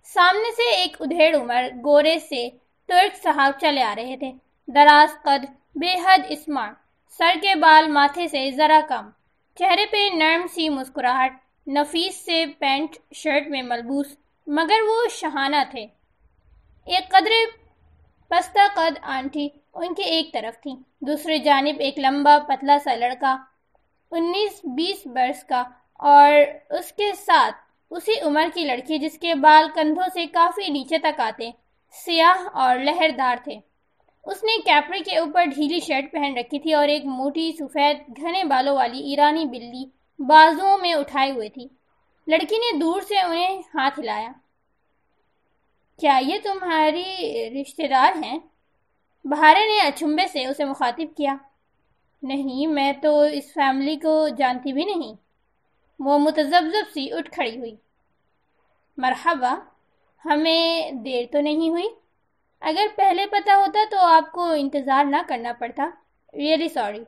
سامنے سے ایک ادھیڑ عمر گورے سے ترک صاحب چلے آ رہے تھے۔ دراز قد، بے حد اسمارٹ سر کے بال ماتھے سے ذرا کم۔ چہرے پہ نرم سی مسکراہٹ، نفیس سے پینٹ شرٹ میں ملبوس، مگر وہ شہانہ تھے۔ ایک قدرے پستہ قد آنٹی ان کے ایک طرف تھی دوسری جانب ایک لمبا پتلا سا لڑکا، انیس بیس برس کا، اور اس کے ساتھ اسی عمر کی لڑکی جس کے بال کندھوں سے کافی نیچے تک آتے، سیاہ اور لہردار تھے۔ اس نے کیپری کے اوپر ڈھیلی شرٹ پہن رکھی تھی اور ایک موٹی سفید گھنے بالوں والی ایرانی بلی بازوؤں میں اٹھائے ہوئے تھی۔ لڑکی نے دور سے انہیں ہاتھ ہلایا۔ کیا یہ تمہاری رشتہ دار ہیں؟ بہارے نے اچھمبے سے اسے مخاطب کیا۔ نہیں، میں تو اس فیملی کو جانتی بھی نہیں۔ وہ متزبزب سی اٹھ کھڑی ہوئی۔ مرحبا، ہمیں دیر تو نہیں ہوئی؟ اگر پہلے پتا ہوتا تو آپ کو انتظار نہ کرنا پڑتا۔ ریئلی سوری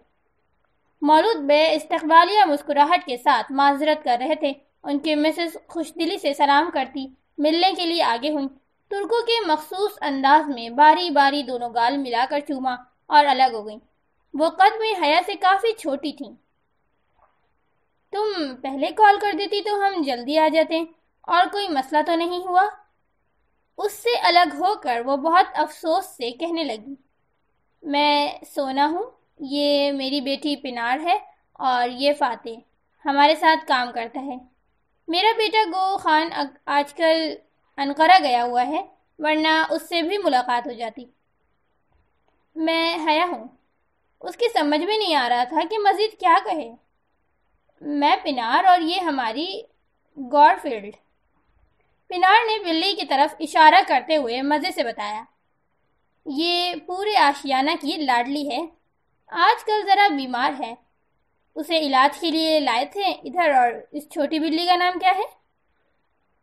مولود بے استقبالیہ مسکراہٹ کے ساتھ معذرت کر رہے تھے۔ ان کے مسز خوش دلی سے سلام کرتی۔ ملنے کے لیے آگے ہوئیں ترکوں کے مخصوص انداز میں باری باری دونوں گال ملا کر چوما اور الگ ہو گئیں۔ وہ قد میں حیا سے کافی چھوٹی تھیں۔ تم پہلے کال کر دیتی تو ہم جلدی آ جاتے۔ اور کوئی مسئلہ تو نہیں ہوا؟ اس سے الگ ہو کر وہ بہت افسوس سے کہنے لگی، میں سونا ہوں، یہ میری بیٹی پنار ہے اور یہ فاتح ہمارے ساتھ کام کرتا ہے۔ میرا بیٹا گو خان آج کل انقرہ گیا ہوا ہے، ورنہ اس سے بھی ملاقات ہو جاتی۔ میں حیا ہوں۔ اس کی سمجھ میں نہیں آ رہا تھا کہ مزید کیا کہے۔ میں پنار اور یہ ہماری گور فیلڈ۔ پنار نے بلی کی طرف اشارہ کرتے ہوئے مزے سے بتایا، یہ پورے آشیانہ کی لاڈلی ہے، آج کل ذرا بیمار ہے۔ اسے علاج کے لیے لائے تھے ادھر اور اس چھوٹی بلی کا نام کیا ہے؟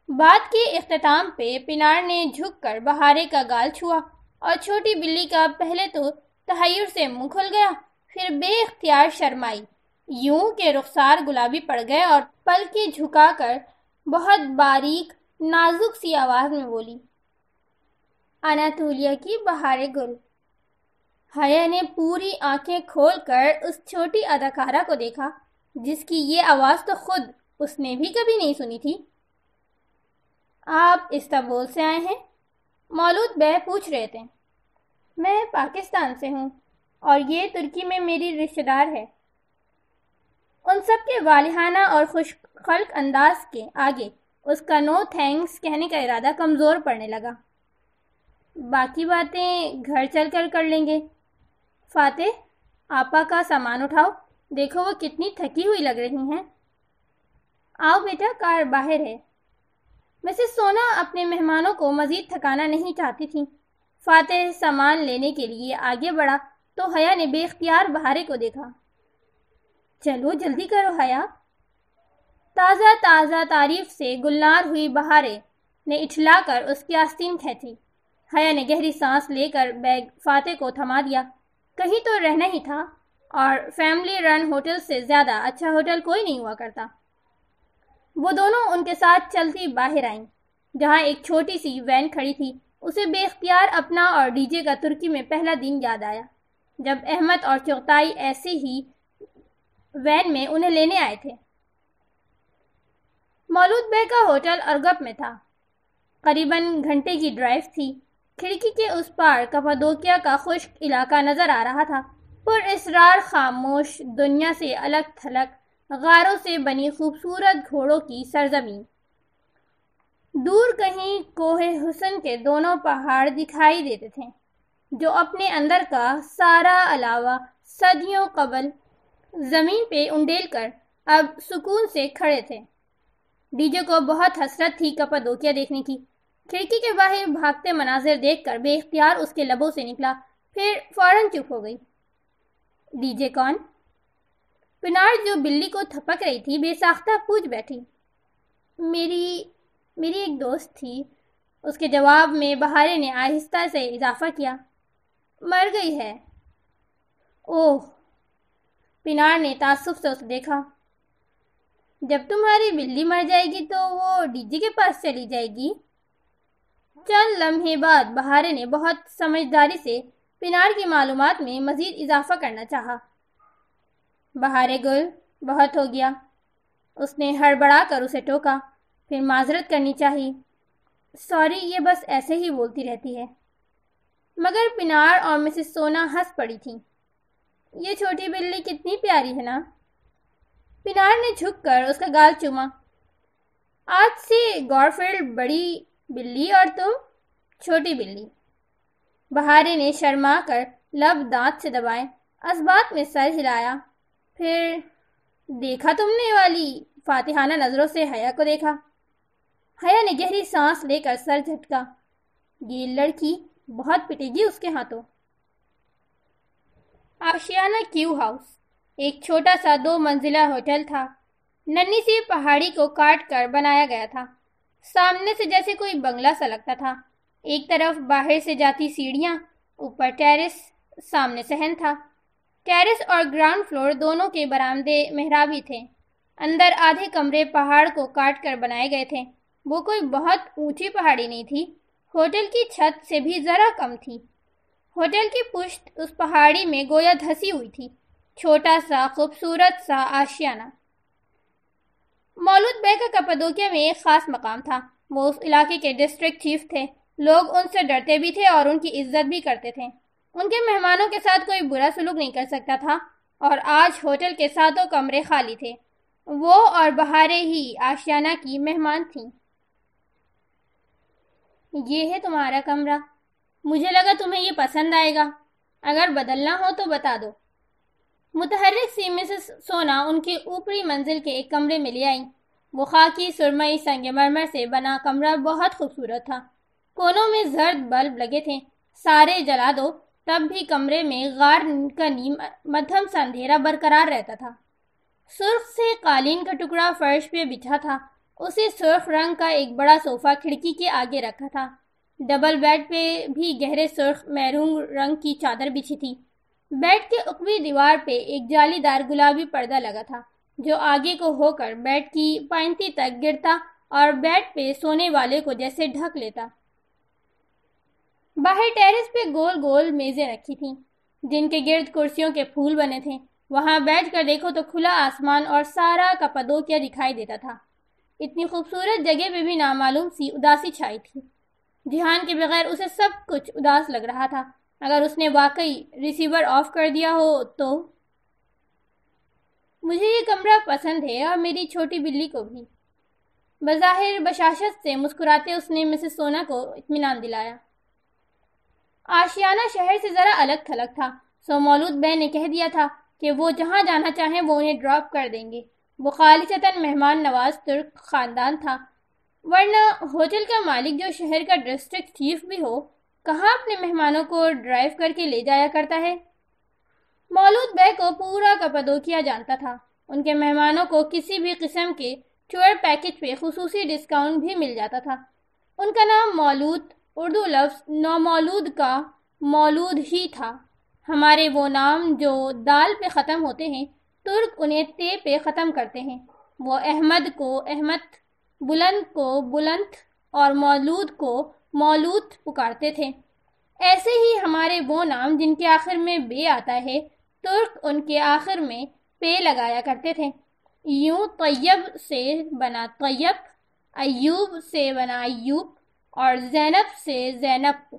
بات کے اختتام پہ پنار نے جھک کر بہارے کا گال چھوا اور چھوٹی بلی کا پہلے تو تحیر سے منہ کھل گیا، پھر بے اختیار شرمائی۔ یوں کہ رخسار گلابی پڑ گئے اور پل کے جھکا کر بہت باریک نازک سی آواز میں بولی اناتولیا کی بہارے گل۔ حیا نے پوری آنکھیں کھول کر اس چھوٹی اداکارہ کو دیکھا، جس کی یہ آواز تو خود اس نے بھی کبھی نہیں سنی تھی۔ آپ استنبول سے آئے ہیں؟ مولود بے پوچھ رہے تھے۔ میں پاکستان سے ہوں اور یہ ترکی میں میری رشتہ دار ہے۔ ان سب کے والہانہ اور خوش خلق انداز کے آگے اس کا نو تھینکس کہنے کا ارادہ کمزور پڑنے لگا۔ باقی باتیں گھر چل کر کر لیں گے۔ فاتح، آپا کا سامان اٹھاؤ۔ دیکھو وہ کتنی تھکی ہوئی لگ رہی ہیں۔ آؤ بیٹا، کار باہر ہے۔ مسز سونا اپنے مہمانوں کو مزید تھکانا نہیں چاہتی تھی۔ فاتح سامان لینے کے لیے آگے بڑھا تو حیا نے بے اختیار بہارے کو دیکھا۔ چلو جلدی کرو حیا۔ تازہ تازہ تعریف سے گلنار ہوئی بہارے نے اٹھلا کر اس کی آستین کھینچی۔ حیا نے گہری سانس لے کر بیگ فاتح کو تھما دیا۔ کہیں تو رہنا ہی تھا اور فیملی رن ہوٹل سے زیادہ اچھا ہوٹل کوئی نہیں ہوا کرتا۔ وہ دونوں ان کے ساتھ چلتی باہر آئیں۔ جہاں ایک چھوٹی سی وین کھڑی تھی، اسے بے اختیار اپنا اور ڈی جے کا ترکی میں پہلا دن یاد آیا۔ جب احمد اور چغتائی ایسے ہی وین میں انہیں لینے آئے تھے۔ مولود بے کا ہوٹل ارگپ میں تھا۔ قریباً گھنٹے کی ڈرائیو تھی۔ کھڑکی کے اس پار کپادوکیا کا خشک علاقہ نظر آ رہا تھا۔ پر اسرار خاموش، دنیا سے الگ تھلگ، غاروں سے بنی خوبصورت گھوڑوں کی سرزمین۔ دور کہیں کوہ حسن کے دونوں پہاڑ دکھائی دیتے تھے، جو اپنے اندر کا سارا علاوہ صدیوں قبل زمین پہ انڈیل کر اب سکون سے کھڑے تھے۔ ڈی جے کو بہت حسرت تھی کپا دیکھنے کی۔ کھڑکی کے باہر بھاگتے مناظر دیکھ کر بے اختیار اس کے لبوں سے نکلا۔ پھر فوراً چپ ہو گئی۔ ڈی جے کون؟ پنار جو بلی کو تھپک رہی تھی، بے ساختہ پوچھ بیٹھی۔ میری میری ایک دوست تھی۔ اس کے جواب میں بہارے نے آہستہ سے اضافہ کیا۔ مر گئی ہے۔ اوہ۔ پینار نے تعصف سے اسے دیکھا۔ جب تمہاری بلی مر جائے گی تو وہ ڈی جی کے پاس چلی جائے گی۔ چند لمحے بعد بہارے نے بہت سمجھداری سے پینار کی معلومات میں مزید اضافہ کرنا چاہا۔ بہارے گل، بہت ہو گیا۔ اس نے ہڑبڑا کر اسے ٹوکا، پھر معذرت کرنی چاہی۔ سوری، یہ بس ایسے ہی بولتی رہتی ہے۔ مگر پینار اور مسز سونا ہنس پڑی تھی یہ چھوٹی بلی کتنی پیاری ہے نا۔ پینار نے جھک کر اس کا گال چوما۔ آج سے گورفیلڈ بڑی بلی اور تم چھوٹی بلی۔ بہارے نے شرما کر لب دانت سے دبائے اسبات میں سر ہلایا۔ پھر دیکھا تم نے والی؟ فاتحانہ نظروں سے حیا کو دیکھا۔ حیا نے گہری سانس لے کر سر جھٹکا۔ یہ لڑکی بہت پٹے گی اس کے ہاتھوں۔ آشیانہ کیو ہاؤس۔ ایک چھوٹا سا دو منزلہ ہوٹل تھا۔ ننی سی پہاڑی کو کاٹ کر بنایا گیا تھا۔ سامنے سے جیسے کوئی بنگلہ سا لگتا تھا۔ ایک طرف باہر سے جاتی سیڑھیاں، اوپر ٹیرس سامنے سہن تھا۔ ٹیرس اور گراؤنڈ فلور دونوں کے برامدے محرابی تھے۔ اندر آدھے کمرے پہاڑ کو کاٹ کر بنائے گئے تھے۔ وہ کوئی بہت اونچی پہاڑی نہیں تھی۔ ہوٹل کی چھت سے بھی ذرا کم تھی۔ ہوٹل کی پشت اس پہاڑی میں گویا دھسی ہوئی تھی۔ چھوٹا سا، خوبصورت سا آشیانہ۔ مولود بے کا کپدوکیا میں ایک خاص مقام تھا۔ وہ اس علاقے کے ڈسٹرکٹ چیف تھے۔ لوگ ان سے ڈرتے بھی تھے اور ان کی عزت بھی کرتے تھے۔ ان کے مہمانوں کے ساتھ کوئی برا سلوک نہیں کر سکتا تھا۔ اور آج ہوٹل کے ساتوں کمرے خالی تھے۔ وہ اور بہارے ہی آشیانہ کی مہمان تھیں۔ یہ ہے تمہارا کمرہ۔ مجھے لگا تمہیں یہ پسند آئے گا۔ اگر بدلنا ہو تو بتا دو۔ متحرک سی مسز سونا ان کی اوپری منزل کے ایک کمرے میں لے آئی وہ خاکی سرمئی سنگ مرمر سے بنا کمرہ بہت خوبصورت تھا۔ کونوں میں زرد بلب لگے تھے۔ سارے جلا دو، تب بھی کمرے میں غار کا نیم مدھم سا اندھیرا برقرار رہتا تھا۔ سرخ سے قالین کا ٹکڑا فرش پہ بچھا تھا۔ اسے سرخ رنگ کا ایک بڑا صوفہ کھڑکی کے آگے رکھا تھا۔ ڈبل بیڈ پہ بھی گہرے سرخ میرون رنگ کی چادر بچھی تھی۔ بیڈ کے اقوی دیوار پہ ایک جالی دار گلابی پردہ لگا تھا، جو آگے کو ہو کر بیڈ کی پائنتی تک گرتا اور بیڈ پہ سونے والے کو جیسے ڈھک لیتا۔ باہر ٹیرس پہ گول گول میزیں رکھی تھیں، جن کے گرد کرسیوں کے پھول بنے تھے۔ وہاں بیٹھ کر دیکھو تو کھلا آسمان اور سارا کپدو کیا دکھائی دیتا تھا۔ اتنی خوبصورت جگہ پہ بھی نامعلوم سی اداسی چھائی تھی۔ جہان کے بغیر اسے سب کچھ اداس لگ رہا تھا۔ اگر اس نے واقعی ریسیور آف کر دیا ہو تو؟ مجھے یہ کمرہ پسند ہے اور میری چھوٹی بلی کو بھی۔ بظاہر بشاشت سے مسکراتے اس نے مسز سونا کو اطمینان دلایا۔ آشیانہ شہر سے ذرا الگ تھلگ تھا۔ سو مولود بہن نے کہہ دیا تھا کہ وہ جہاں جانا چاہیں وہ انہیں ڈراپ کر دیں گے۔ وہ خالصتاً مہمان نواز ترک خاندان تھا۔ ورنہ ہوٹل کا مالک جو شہر کا ڈسٹرکٹ چیف بھی ہو کہاں اپنے مہمانوں کو ڈرائیو کر کے لے جایا کرتا ہے؟ مولود بے کو پورا کپدوکیا جانتا تھا۔ ان کے مہمانوں کو کسی بھی قسم کے ٹور پیکج پہ خصوصی ڈسکاؤنٹ بھی مل جاتا تھا۔ ان کا نام مولود، اردو لفظ نومولود کا مولود ہی تھا۔ ہمارے وہ نام جو دال پہ ختم ہوتے ہیں، ترک انہیں تے پہ ختم کرتے ہیں۔ وہ احمد کو احمد، بلند کو بلند اور مولود کو مولود پکارتے تھے۔ ایسے ہی ہمارے وہ نام جن کے آخر میں بے آتا ہے، ترک ان کے آخر میں پے لگایا کرتے تھے۔ یوں طیب سے بنا طیب، ایوب سے بنا ایوب، اور زینب سے زینب۔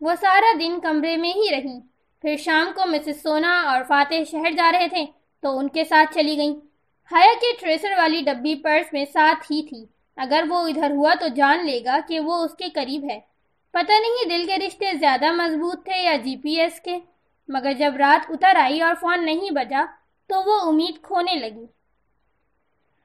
وہ سارا دن کمرے میں ہی رہی۔ پھر شام کو مسز سونا اور فاتح شہر جا رہے تھے، تو ان کے ساتھ چلی گئیں۔ حیا کے ٹریسر والی ڈبی پرس میں ساتھ ہی تھی۔ اگر وہ ادھر ہوا تو جان لے گا کہ وہ اس کے قریب ہے۔ پتہ نہیں دل کے رشتے زیادہ مضبوط تھے یا جی پی ایس کے، مگر جب رات اتر آئی اور فون نہیں بجا تو وہ امید کھونے لگی۔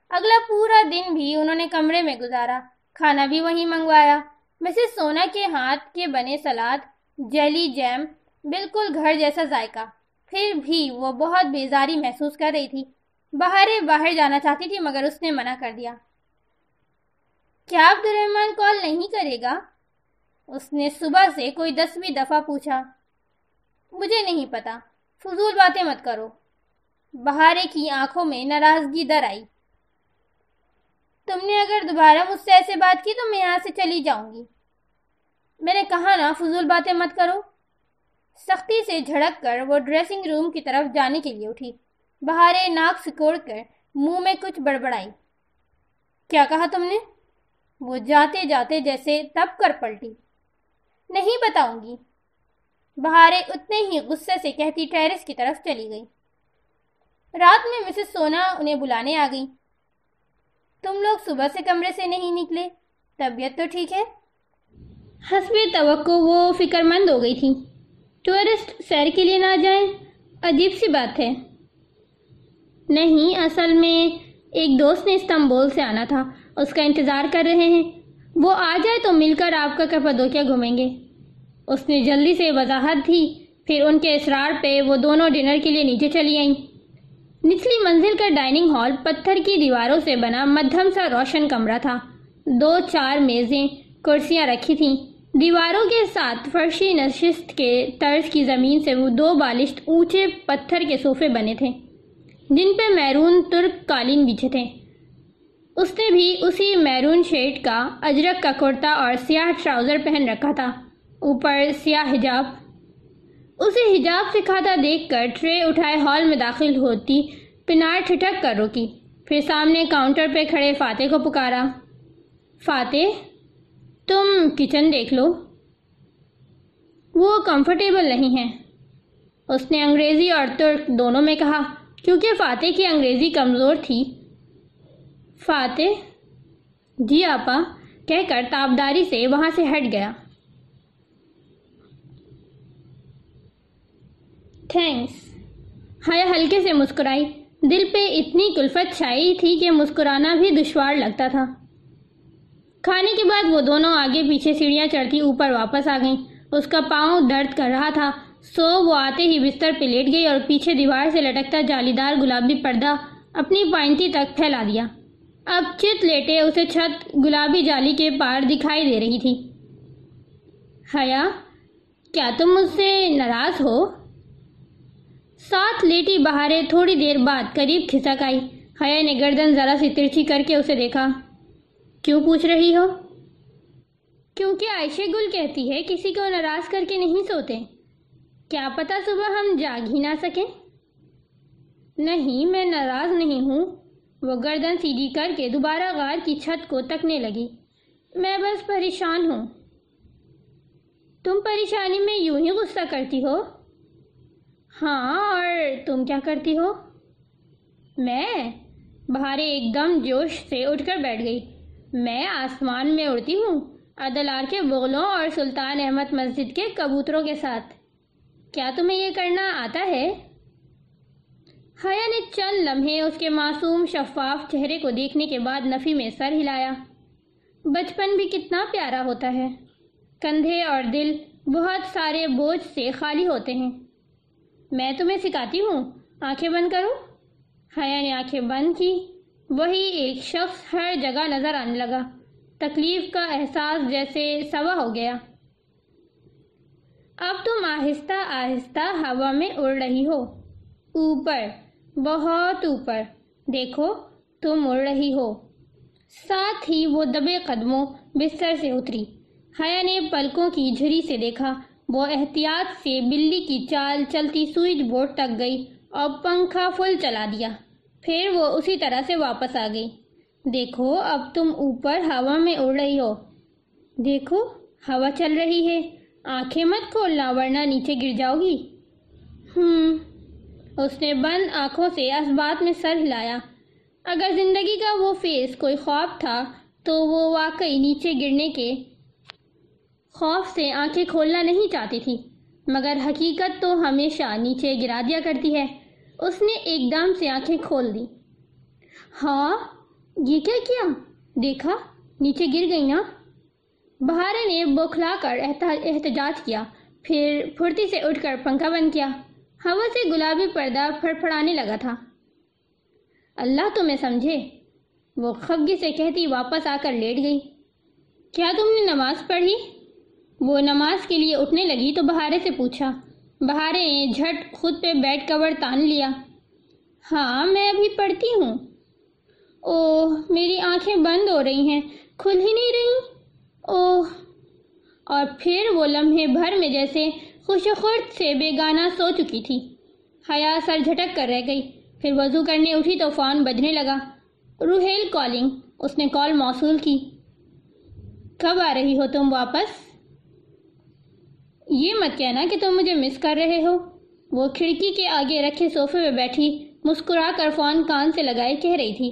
اگلا پورا دن بھی انہوں نے کمرے میں گزارا، کھانا بھی وہیں منگوایا۔ مسز سونا کے ہاتھ کے بنے سلاد، جیلی جیم، بالکل گھر جیسا ذائقہ۔ پھر بھی وہ بہت بیزاری محسوس کر رہی تھی۔ بہارے باہر جانا چاہتی تھی مگر اس نے منع کر دیا۔ کیا عبد الرحمن کال نہیں کرے گا؟ اس نے صبح سے کوئی دسویں دفعہ پوچھا، مجھے نہیں پتا، فضول باتیں مت کرو۔ بہارے کی آنکھوں میں ناراضگی در آئی۔ تم نے اگر دوبارہ مجھ سے ایسے بات کی تو میں یہاں سے چلی جاؤں گی۔ میں نے کہا نا فضول باتیں مت کرو۔ سختی سے جھڑک کر وہ ڈریسنگ روم کی طرف جانے کے لیے اٹھی۔ بہارے ناک سکوڑ کر منہ میں کچھ بڑبڑائی۔ کیا کہا تم نے؟ وہ جاتے جاتے جیسے تب کر پلٹی۔ نہیں بتاؤں گی۔ بہارے اتنے ہی غصے سے کہتی ٹیرس کی طرف چلی گئی۔ رات میں مسز سونا انہیں بلانے آ گئی۔ تم لوگ صبح سے کمرے سے نہیں نکلے، طبیعت تو ٹھیک ہے؟ حسب توقع وہ فکر مند ہو گئی تھی۔ ٹورسٹ سیر کے لیے نہ جائیں، عجیب سی بات ہے۔ نہیں، اصل میں ایک دوست نے استنبول سے آنا تھا۔ اس کا انتظار کر رہے ہیں۔ وہ آ جائے تو مل کر آپ کا کپدوکیا گھومیں گے۔ اس نے جلدی سے وضاحت تھی پھر ان کے اسرار پہ وہ دونوں ڈنر کے لیے نیچے چلی آئیں۔ نچلی منزل کا ڈائننگ ہال پتھر کی دیواروں سے بنا مدھم سا روشن کمرہ تھا۔ دو چار میزیں، کرسیاں رکھی تھیں۔ دیواروں کے ساتھ فرشی نشست کے طرز کی زمین سے وہ دو بالشت اونچے پتھر کے صوفے بنے تھے، جن پہ میرون ترک قالین بچھے تھے۔ اس نے بھی اسی میرون شیڈ کا اجرک کا کرتا اور سیاہ ٹراؤزر پہن رکھا تھا۔ اوپر سیاہ حجاب۔ اسے حجاب سے کھاتا دیکھ کر ٹرے اٹھائے ہال میں داخل ہوتی، پنار ٹھٹک کر روکی۔ پھر سامنے کاؤنٹر پہ کھڑے فاتح کو پکارا۔ فاتح، تم کچن دیکھ لو۔ وہ کمفرٹیبل نہیں ہے اس نے انگریزی اور ترک دونوں میں کہا، کیونکہ فاتح کی انگریزی کمزور تھی۔ فاتح جی آپا کہہ کر تابداری سے وہاں سے ہٹ گیا۔ تھینکس ہایا ہلکے سے مسکرائی۔ دل پہ اتنی کلفت چھائی تھی کہ مسکرانا بھی دشوار لگتا تھا۔ کھانے کے بعد وہ دونوں آگے پیچھے سیڑھیاں چڑھتی اوپر واپس آ گئیں۔ اس کا پاؤں درد کر رہا تھا۔ سو وہ آتے ہی بستر پہ لیٹ گئی اور پیچھے دیوار سے لٹکتا جالی دار گلابی پردہ اپنی پائنٹی تک پھیلا دیا۔ اب چت لیٹے اسے چھت گلابی جالی کے پار دکھائی دے رہی تھی۔ حیا، کیا تم مجھ سے ناراض ہو؟ ساتھ لیٹی بہارے تھوڑی دیر بعد قریب کھسک آئی۔ حیا نے گردن ذرا سی ترچھی کر کے اسے دیکھا۔ کیوں پوچھ رہی ہو؟ کیونکہ عائشہ گل کہتی ہے کسی کو ناراض کر کے نہیں سوتے۔ کیا پتا صبح ہم جاگ ہی نہ سکیں؟ نہیں، میں ناراض نہیں ہوں۔ وہ گردن سیدھی کر کے دوبارہ غار کی چھت کو تکنے لگی۔ میں بس پریشان ہوں۔ تم پریشانی میں یوں ہی غصہ کرتی ہو؟ ہاں اور تم کیا کرتی ہو؟ میں بہارے ایک دم جوش سے اٹھ کر بیٹھ گئی۔ میں آسمان میں اڑتی ہوں، عدلار کے بغلوں اور سلطان احمد مسجد کے کبوتروں کے ساتھ۔ کیا تمہیں یہ کرنا آتا ہے؟ حیا نے چند لمحے اس کے معصوم شفاف چہرے کو دیکھنے کے بعد نفی میں سر ہلایا۔ بچپن بھی کتنا پیارا ہوتا ہے۔ کندھے اور دل بہت سارے بوجھ سے خالی ہوتے ہیں۔ میں تمہیں سکھاتی ہوں۔ آنکھیں بند کرو۔ حیا نے آنکھیں بند کی۔ وہی ایک شخص ہر جگہ نظر آنے لگا۔ تکلیف کا احساس جیسے سوا ہو گیا۔ اب تم آہستہ آہستہ ہوا میں اڑ رہی ہو۔ اوپر۔ بہت اوپر۔ دیکھو، تم اڑ رہی ہو۔ ساتھ ہی وہ دبے قدموں بستر سے اتری۔ حیا نے پلکوں کی جھری سے دیکھا۔ وہ احتیاط سے بلی کی چال چلتی سوئچ بورڈ تک گئی اور پنکھا فل چلا دیا۔ پھر وہ اسی طرح سے واپس آ گئی۔ دیکھو، اب تم اوپر ہوا میں اڑ رہی ہو۔ دیکھو، ہوا چل رہی ہے۔ آنکھیں مت کھولنا، ورنہ نیچے گر جاؤ گی۔ ہم اس نے بند آنکھوں سے اس بات میں سر ہلایا۔ اگر زندگی کا وہ فیس کوئی خواب تھا، تو وہ واقعی نیچے گرنے کے خوف سے آنکھیں کھولنا نہیں چاہتی تھی مگر حقیقت تو ہمیشہ نیچے گرا دیا کرتی ہے۔ اس نے ایک دم سے آنکھیں کھول دی ہاں یہ کیا کیا؟ دیکھا، نیچے گر گئی نا۔ بہارے نے بوکھلا کر احتجاج کیا، پھر پھرتی سے اٹھ کر پنکھا بند کیا۔ ہوا سے گلابی پردہ پھڑ پھڑانے لگا تھا۔ اللہ تمہیں سمجھے، وہ خفگی سے کہتی واپس آ کر لیٹ گئی۔ کیا تم نے نماز پڑھی؟ وہ نماز کے لیے اٹھنے لگی تو بہارے سے پوچھا۔ بہارے نے جھٹ خود پہ بیڈ کور تان لیا۔ ہاں میں ابھی پڑھتی ہوں۔ اوہ، میری آنکھیں بند ہو رہی ہیں، کھل ہی نہیں رہی۔ اوہ، اور پھر وہ لمحے بھر میں جیسے خوش و خرد سے بیگانہ سو چکی تھی۔ حیا سر جھٹک کر رہ گئی۔ پھر وضو کرنے اٹھی تو فون بجنے لگا۔ روحیل کالنگ۔ اس نے کال موصول کی۔ کب آ رہی ہو تم واپس؟ یہ مت کہنا کہ تم مجھے مس کر رہے ہو۔ وہ کھڑکی کے آگے رکھے صوفے میں بیٹھی، مسکرا کر فون کان سے لگائے کہہ رہی تھی۔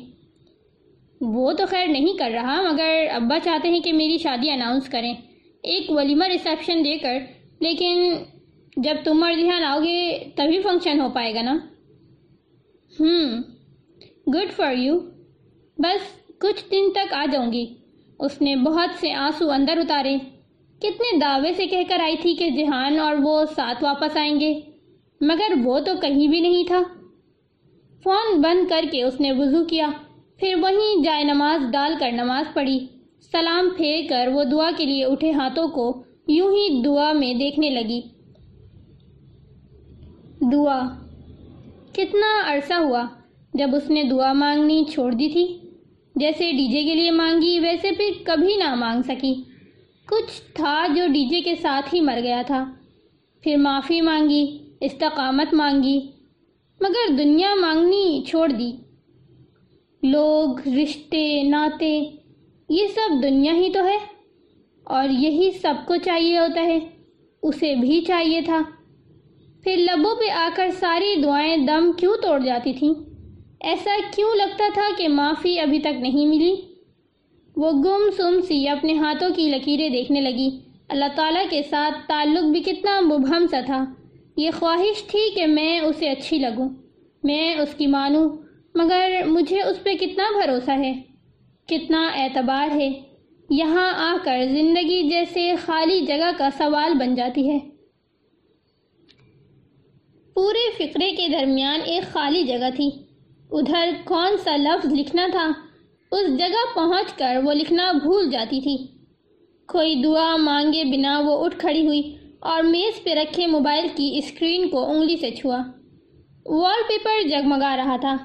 وہ تو خیر نہیں کر رہا، مگر ابا چاہتے ہیں کہ میری شادی اناؤنس کریں۔ ایک ولیمہ ریسیپشن دے کر لیکن جب تم اور دھیان آؤ گے، تبھی فنکشن ہو پائے گا نا؟ ہم گڈ فار یو بس کچھ دن تک آ جاؤں گی۔ اس نے بہت سے آنسو اندر اتارے۔ کتنے دعوے سے کہہ کر آئی تھی کہ جہان اور وہ ساتھ واپس آئیں گے۔ مگر وہ تو کہیں بھی نہیں تھا۔ فون بند کر کے اس نے وضو کیا۔ پھر وہیں جائے نماز، ڈال کر نماز پڑھی۔ سلام پھیر کر وہ دعا کے لیے اٹھے ہاتھوں کو یوں ہی دعا میں دیکھنے لگی۔ دعا۔ کتنا عرصہ ہوا جب اس نے دعا مانگنی چھوڑ دی تھی۔ جیسے ڈی جے کے لیے مانگی، ویسے پھر کبھی نہ مانگ سکی۔ کچھ تھا جو ڈی جے کے ساتھ ہی مر گیا تھا۔ پھر معافی مانگی، استقامت مانگی، مگر دنیا مانگنی چھوڑ دی۔ لوگ، رشتے ناتے یہ سب دنیا ہی تو ہے۔ اور یہی سب کو چاہیے ہوتا ہے۔ اسے بھی چاہیے تھا۔ پھر لبوں پہ آ کر ساری دعائیں دم کیوں توڑ جاتی تھیں؟ ایسا کیوں لگتا تھا کہ معافی ابھی تک نہیں ملی؟ وہ گم سم سی اپنے ہاتھوں کی لکیریں دیکھنے لگی۔ اللہ تعالیٰ کے ساتھ تعلق بھی کتنا مبہم سا تھا۔ یہ خواہش تھی کہ میں اسے اچھی لگوں۔ میں اس کی مانوں، مگر مجھے اس پہ کتنا بھروسہ ہے؟ کتنا اعتبار ہے؟ یہاں آ کر زندگی جیسے خالی جگہ کا سوال بن جاتی ہے۔ پورے فقرے کے درمیان ایک خالی جگہ تھی۔ ادھر کون سا لفظ لکھنا تھا، اس جگہ پہنچ کر وہ لکھنا بھول جاتی تھی۔ کوئی دعا مانگے بنا وہ اٹھ کھڑی ہوئی اور میز پہ رکھے موبائل کی اسکرین کو انگلی سے چھوا۔ وال پیپر جگمگا رہا تھا۔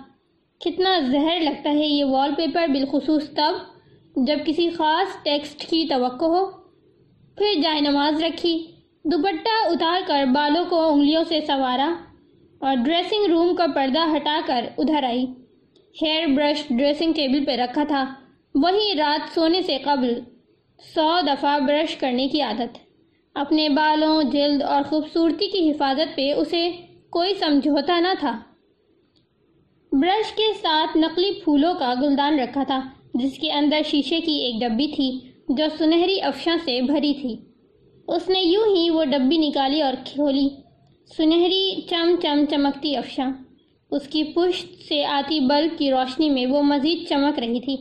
کتنا زہر لگتا ہے یہ وال پیپر بالخصوص تب جب کسی خاص ٹیکسٹ کی توقع ہو، پھر جائے نماز رکھی، دوپٹہ اتار کر بالوں کو انگلیوں سے سوارا اور ڈریسنگ روم کا پردہ ہٹا کر ادھر آئی۔ ہیئر برش ڈریسنگ ٹیبل پہ رکھا تھا۔ وہی رات سونے سے قبل سو دفعہ برش کرنے کی عادت۔ اپنے بالوں، جلد اور خوبصورتی کی حفاظت پہ اسے کوئی سمجھوتا نہ تھا۔ برش کے ساتھ نقلی پھولوں کا گلدان رکھا تھا۔ جس کے اندر شیشے کی ایک ڈبی تھی جو سنہری افشاں سے بھری تھی۔ اس نے یوں ہی وہ ڈبی نکالی اور کھولی۔ سنہری چم چم چمکتی افشاں۔ اس کی پشت سے آتی بلب کی روشنی میں وہ مزید چمک رہی تھی۔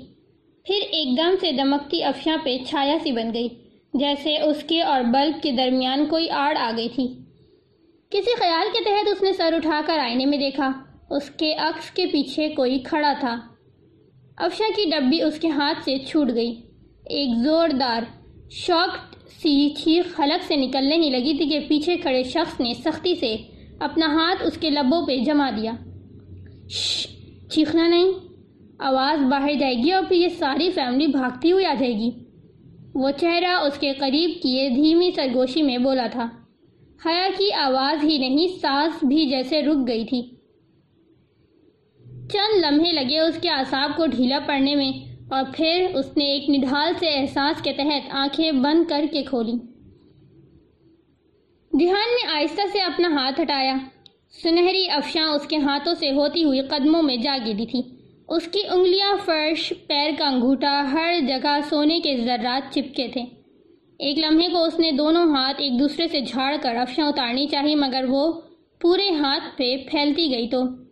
پھر ایک دم سے دمکتی افشاں پہ چھایا سی بن گئی، جیسے اس کے اور بلب کے درمیان کوئی آڑ آ گئی تھی۔ کسی خیال کے تحت اس نے سر اٹھا کر آئینے میں دیکھا۔ اس کے عکس کے پیچھے کوئی کھڑا تھا۔ افشا کی ڈبی اس کے ہاتھ سے چھوٹ گئی۔ ایک زوردار شوق سی چیخ حلق سے نکلنے ہی لگی تھی کہ پیچھے کھڑے شخص نے سختی سے اپنا ہاتھ اس کے لبوں پہ جما دیا۔ چیخنا نہیں۔ آواز باہر جائے گی اور پھر یہ ساری فیملی بھاگتی ہوئی آ جائے گی۔ وہ چہرہ اس کے قریب کیے دھیمی سرگوشی میں بولا تھا۔ حیا کی آواز ہی نہیں، سانس بھی جیسے رک گئی تھی۔ چند لمحے لگے اس کے اعصاب کو ڈھیلا پڑنے میں اور پھر اس نے ایک نڈھال سے احساس کے تحت آنکھیں بند کر کے کھولی۔ دھیان نے آہستہ سے اپنا ہاتھ ہٹایا۔ سنہری افشاں اس کے ہاتھوں سے ہوتی ہوئی قدموں میں جا گری تھی۔ اس کی انگلیاں، فرش، پیر کا انگوٹھا ہر جگہ سونے کے ذرات چپکے تھے۔ ایک لمحے کو اس نے دونوں ہاتھ ایک دوسرے سے جھاڑ کر افشاں اتارنی چاہی، مگر وہ پورے ہاتھ پہ پھیلتی گئی تو۔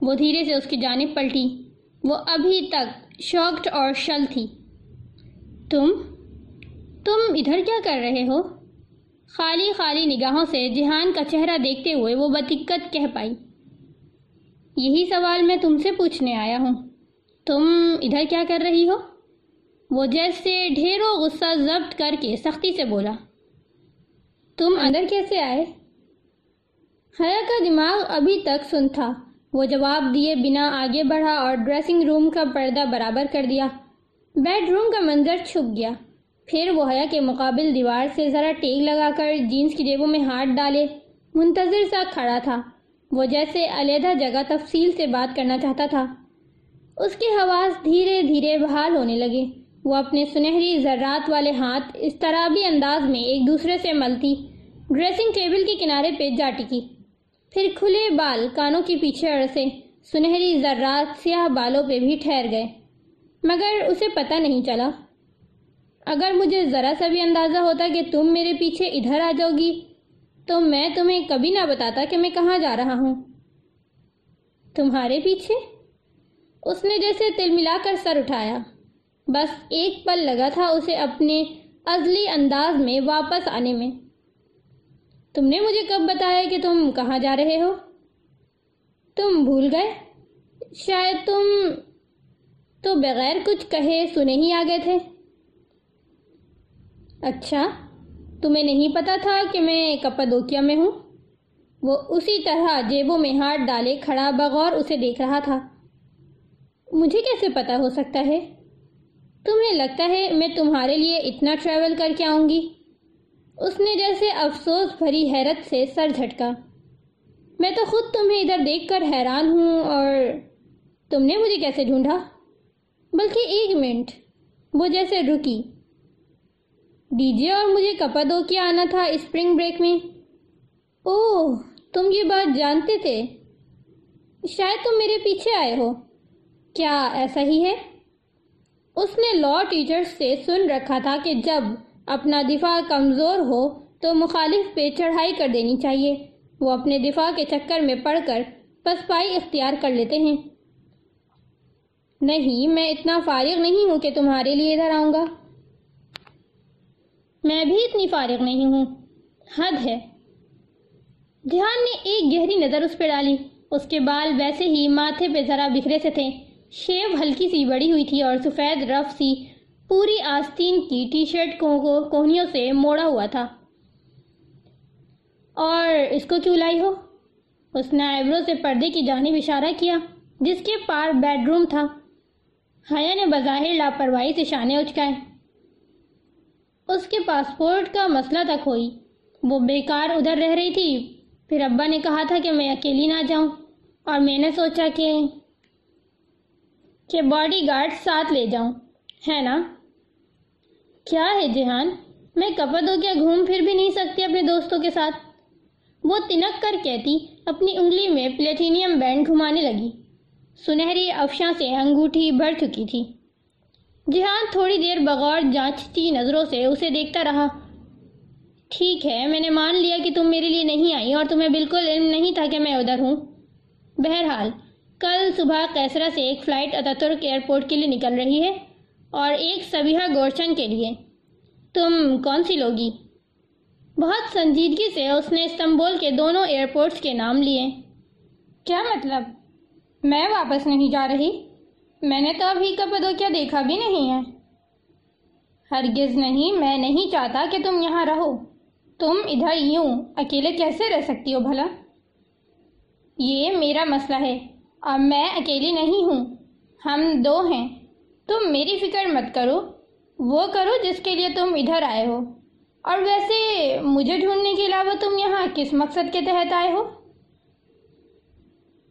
وہ دھیرے سے اس کی جانب پلٹی۔ وہ ابھی تک شوکڈ اور شل تھی۔ تم؟ تم ادھر کیا کر رہے ہو؟ خالی خالی نگاہوں سے جہان کا چہرہ دیکھتے ہوئے وہ بدقت کہہ پائی۔ یہی سوال میں تم سے پوچھنے آیا ہوں۔ تم ادھر کیا کر رہی ہو؟ وہ جیسے ڈھیروں غصہ ضبط کر کے سختی سے بولا۔ تم اندر کیسے آئے؟ حیا کا دماغ ابھی تک سن تھا۔ وہ جواب دیے بنا آگے بڑھا اور ڈریسنگ روم کا پردہ برابر کر دیا۔ بیڈ روم کا منظر چھپ گیا۔ پھر وہ حیا کے مقابل دیوار سے ذرا ٹیک لگا کر جینس کی جیبوں میں ہاتھ ڈالے۔ منتظر سا کھڑا تھا۔ وہ جیسے علیحدہ جگہ تفصیل سے بات کرنا چاہتا تھا۔ اس کے حواس دھیرے دھیرے بحال ہونے لگے۔ وہ اپنے سنہری ذرات والے ہاتھ اس طرح بھی انداز میں ایک دوسرے سے ملتی۔ ڈریسنگ ٹیبل کے کنارے پہ جا ٹکی۔ پھر کھلے بال کانوں کے پیچھے اڑسے سنہری ذرات سیاہ بالوں پہ بھی ٹھہر گئے۔ مگر اسے پتہ نہیں چلا۔ اگر مجھے ذرا سا بھی اندازہ ہوتا کہ تم میرے پیچھے ادھر آ جاؤ گی، تو میں تمہیں کبھی نہ بتاتا کہ میں کہاں جا رہا ہوں۔ تمہارے پیچھے؟ اس نے جیسے تل ملا کر سر اٹھایا۔ بس ایک پل لگا تھا اسے اپنے ازلی انداز میں واپس آنے میں۔ تم نے مجھے کب بتایا کہ تم کہاں جا رہے ہو؟ تم بھول گئے؟ شاید تم تو بغیر کچھ کہے سنے ہی آ گئے تھے۔ اچھا تمہیں نہیں پتا تھا کہ میں کپادوکیا میں ہوں؟ وہ اسی طرح جیبوں میں ہاتھ ڈالے کھڑا بغور اسے دیکھ رہا تھا۔ مجھے کیسے پتا ہو سکتا ہے؟ تمہیں لگتا ہے میں تمہارے لیے اتنا ٹریول کر کے آؤں گی؟ اس نے جیسے افسوس بھری حیرت سے سر جھٹکا۔ میں تو خود تمہیں ادھر دیکھ کر حیران ہوں اور تم نے مجھے کیسے ڈھونڈا؟ بلکہ ایک منٹ، وہ جیسے رکی۔ ڈی جے اور مجھے کپا دو کیا آنا تھا اسپرنگ بریک میں۔ اوہ، تم یہ بات جانتے تھے؟ شاید تم میرے پیچھے آئے ہو۔ کیا ایسا ہی ہے؟ اس نے لا ٹیچر سے سن رکھا تھا کہ جب اپنا دفاع کمزور ہو تو مخالف پہ چڑھائی کر دینی چاہیے۔ وہ اپنے دفاع کے چکر میں پڑھ کر پسپائی اختیار کر لیتے ہیں۔ نہیں، میں اتنا فارغ نہیں ہوں کہ تمہارے لیے ادھر آؤں گا۔ میں بھی اتنی فارغ نہیں ہوں۔ حد ہے۔ دھیان نے ایک گہری نظر اس پہ ڈالی۔ اس کے بال ویسے ہی ماتھے پہ ذرا بکھرے سے تھے۔ شیو ہلکی سی بڑی ہوئی تھی اور سفید رف سی پوری آستین کی ٹی شرٹ کو کوہنیوں سے موڑا ہوا تھا۔ اور اس کو کیوں لائی ہو؟ اس نے آئیبرو سے پردے کی جانب اشارہ کیا، جس کے پار بیڈ روم تھا۔ حیا نے بظاہر لاپرواہی سے شانے اچکائے۔ اس کے پاسپورٹ کا مسئلہ تک ہوئی۔ وہ بیکار ادھر رہ رہی تھی۔ پھر ابا نے کہا تھا کہ میں اکیلی نہ جاؤں۔ اور میں نے سوچا کہ کہ باڈی گارڈ ساتھ لے جاؤں۔ ہے نا؟ کیا ہے جہان؟ میں کپت ہو گیا گھوم پھر بھی نہیں سکتی اپنے دوستوں کے ساتھ۔ وہ تنک کر کہتی، اپنی انگلی میں پلیٹینیم بینڈ گھمانے لگی۔ سنہری افشاں سے انگوٹھی بھر چکی تھی۔ جہان تھوڑی دیر بغور جانچتی نظروں سے اسے دیکھتا رہا۔ ٹھیک ہے، میں نے مان لیا کہ تم میرے لیے نہیں آئی اور تمہیں بالکل علم نہیں تھا کہ میں ادھر ہوں۔ بہرحال، کل صبح کیسرا سے ایک فلائٹ اتاترک ایئرپورٹ کے لیے نکل رہی ہے۔ اور ایک سبیہ گورچن کے لیے۔ تم کون سی لوگی؟ بہت سنجیدگی سے اس نے استنبول کے دونوں ایئرپورٹس کے نام لیے۔ کیا مطلب؟ میں واپس نہیں جا رہی؟ میں نے تو ابھی کا پدو کیا دیکھا بھی نہیں ہے۔ ہرگز نہیں، میں نہیں چاہتا کہ تم یہاں رہو۔ تم ادھر یوں اکیلے کیسے رہ سکتی ہو بھلا؟ یہ میرا مسئلہ ہے۔ اب میں اکیلی نہیں ہوں۔ ہم دو ہیں۔ تم میری فکر مت کرو، وہ کرو جس کے لیے تم ادھر آئے ہو۔ اور ویسے مجھے ڈھونڈنے کے علاوہ تم یہاں کس مقصد کے تحت آئے ہو؟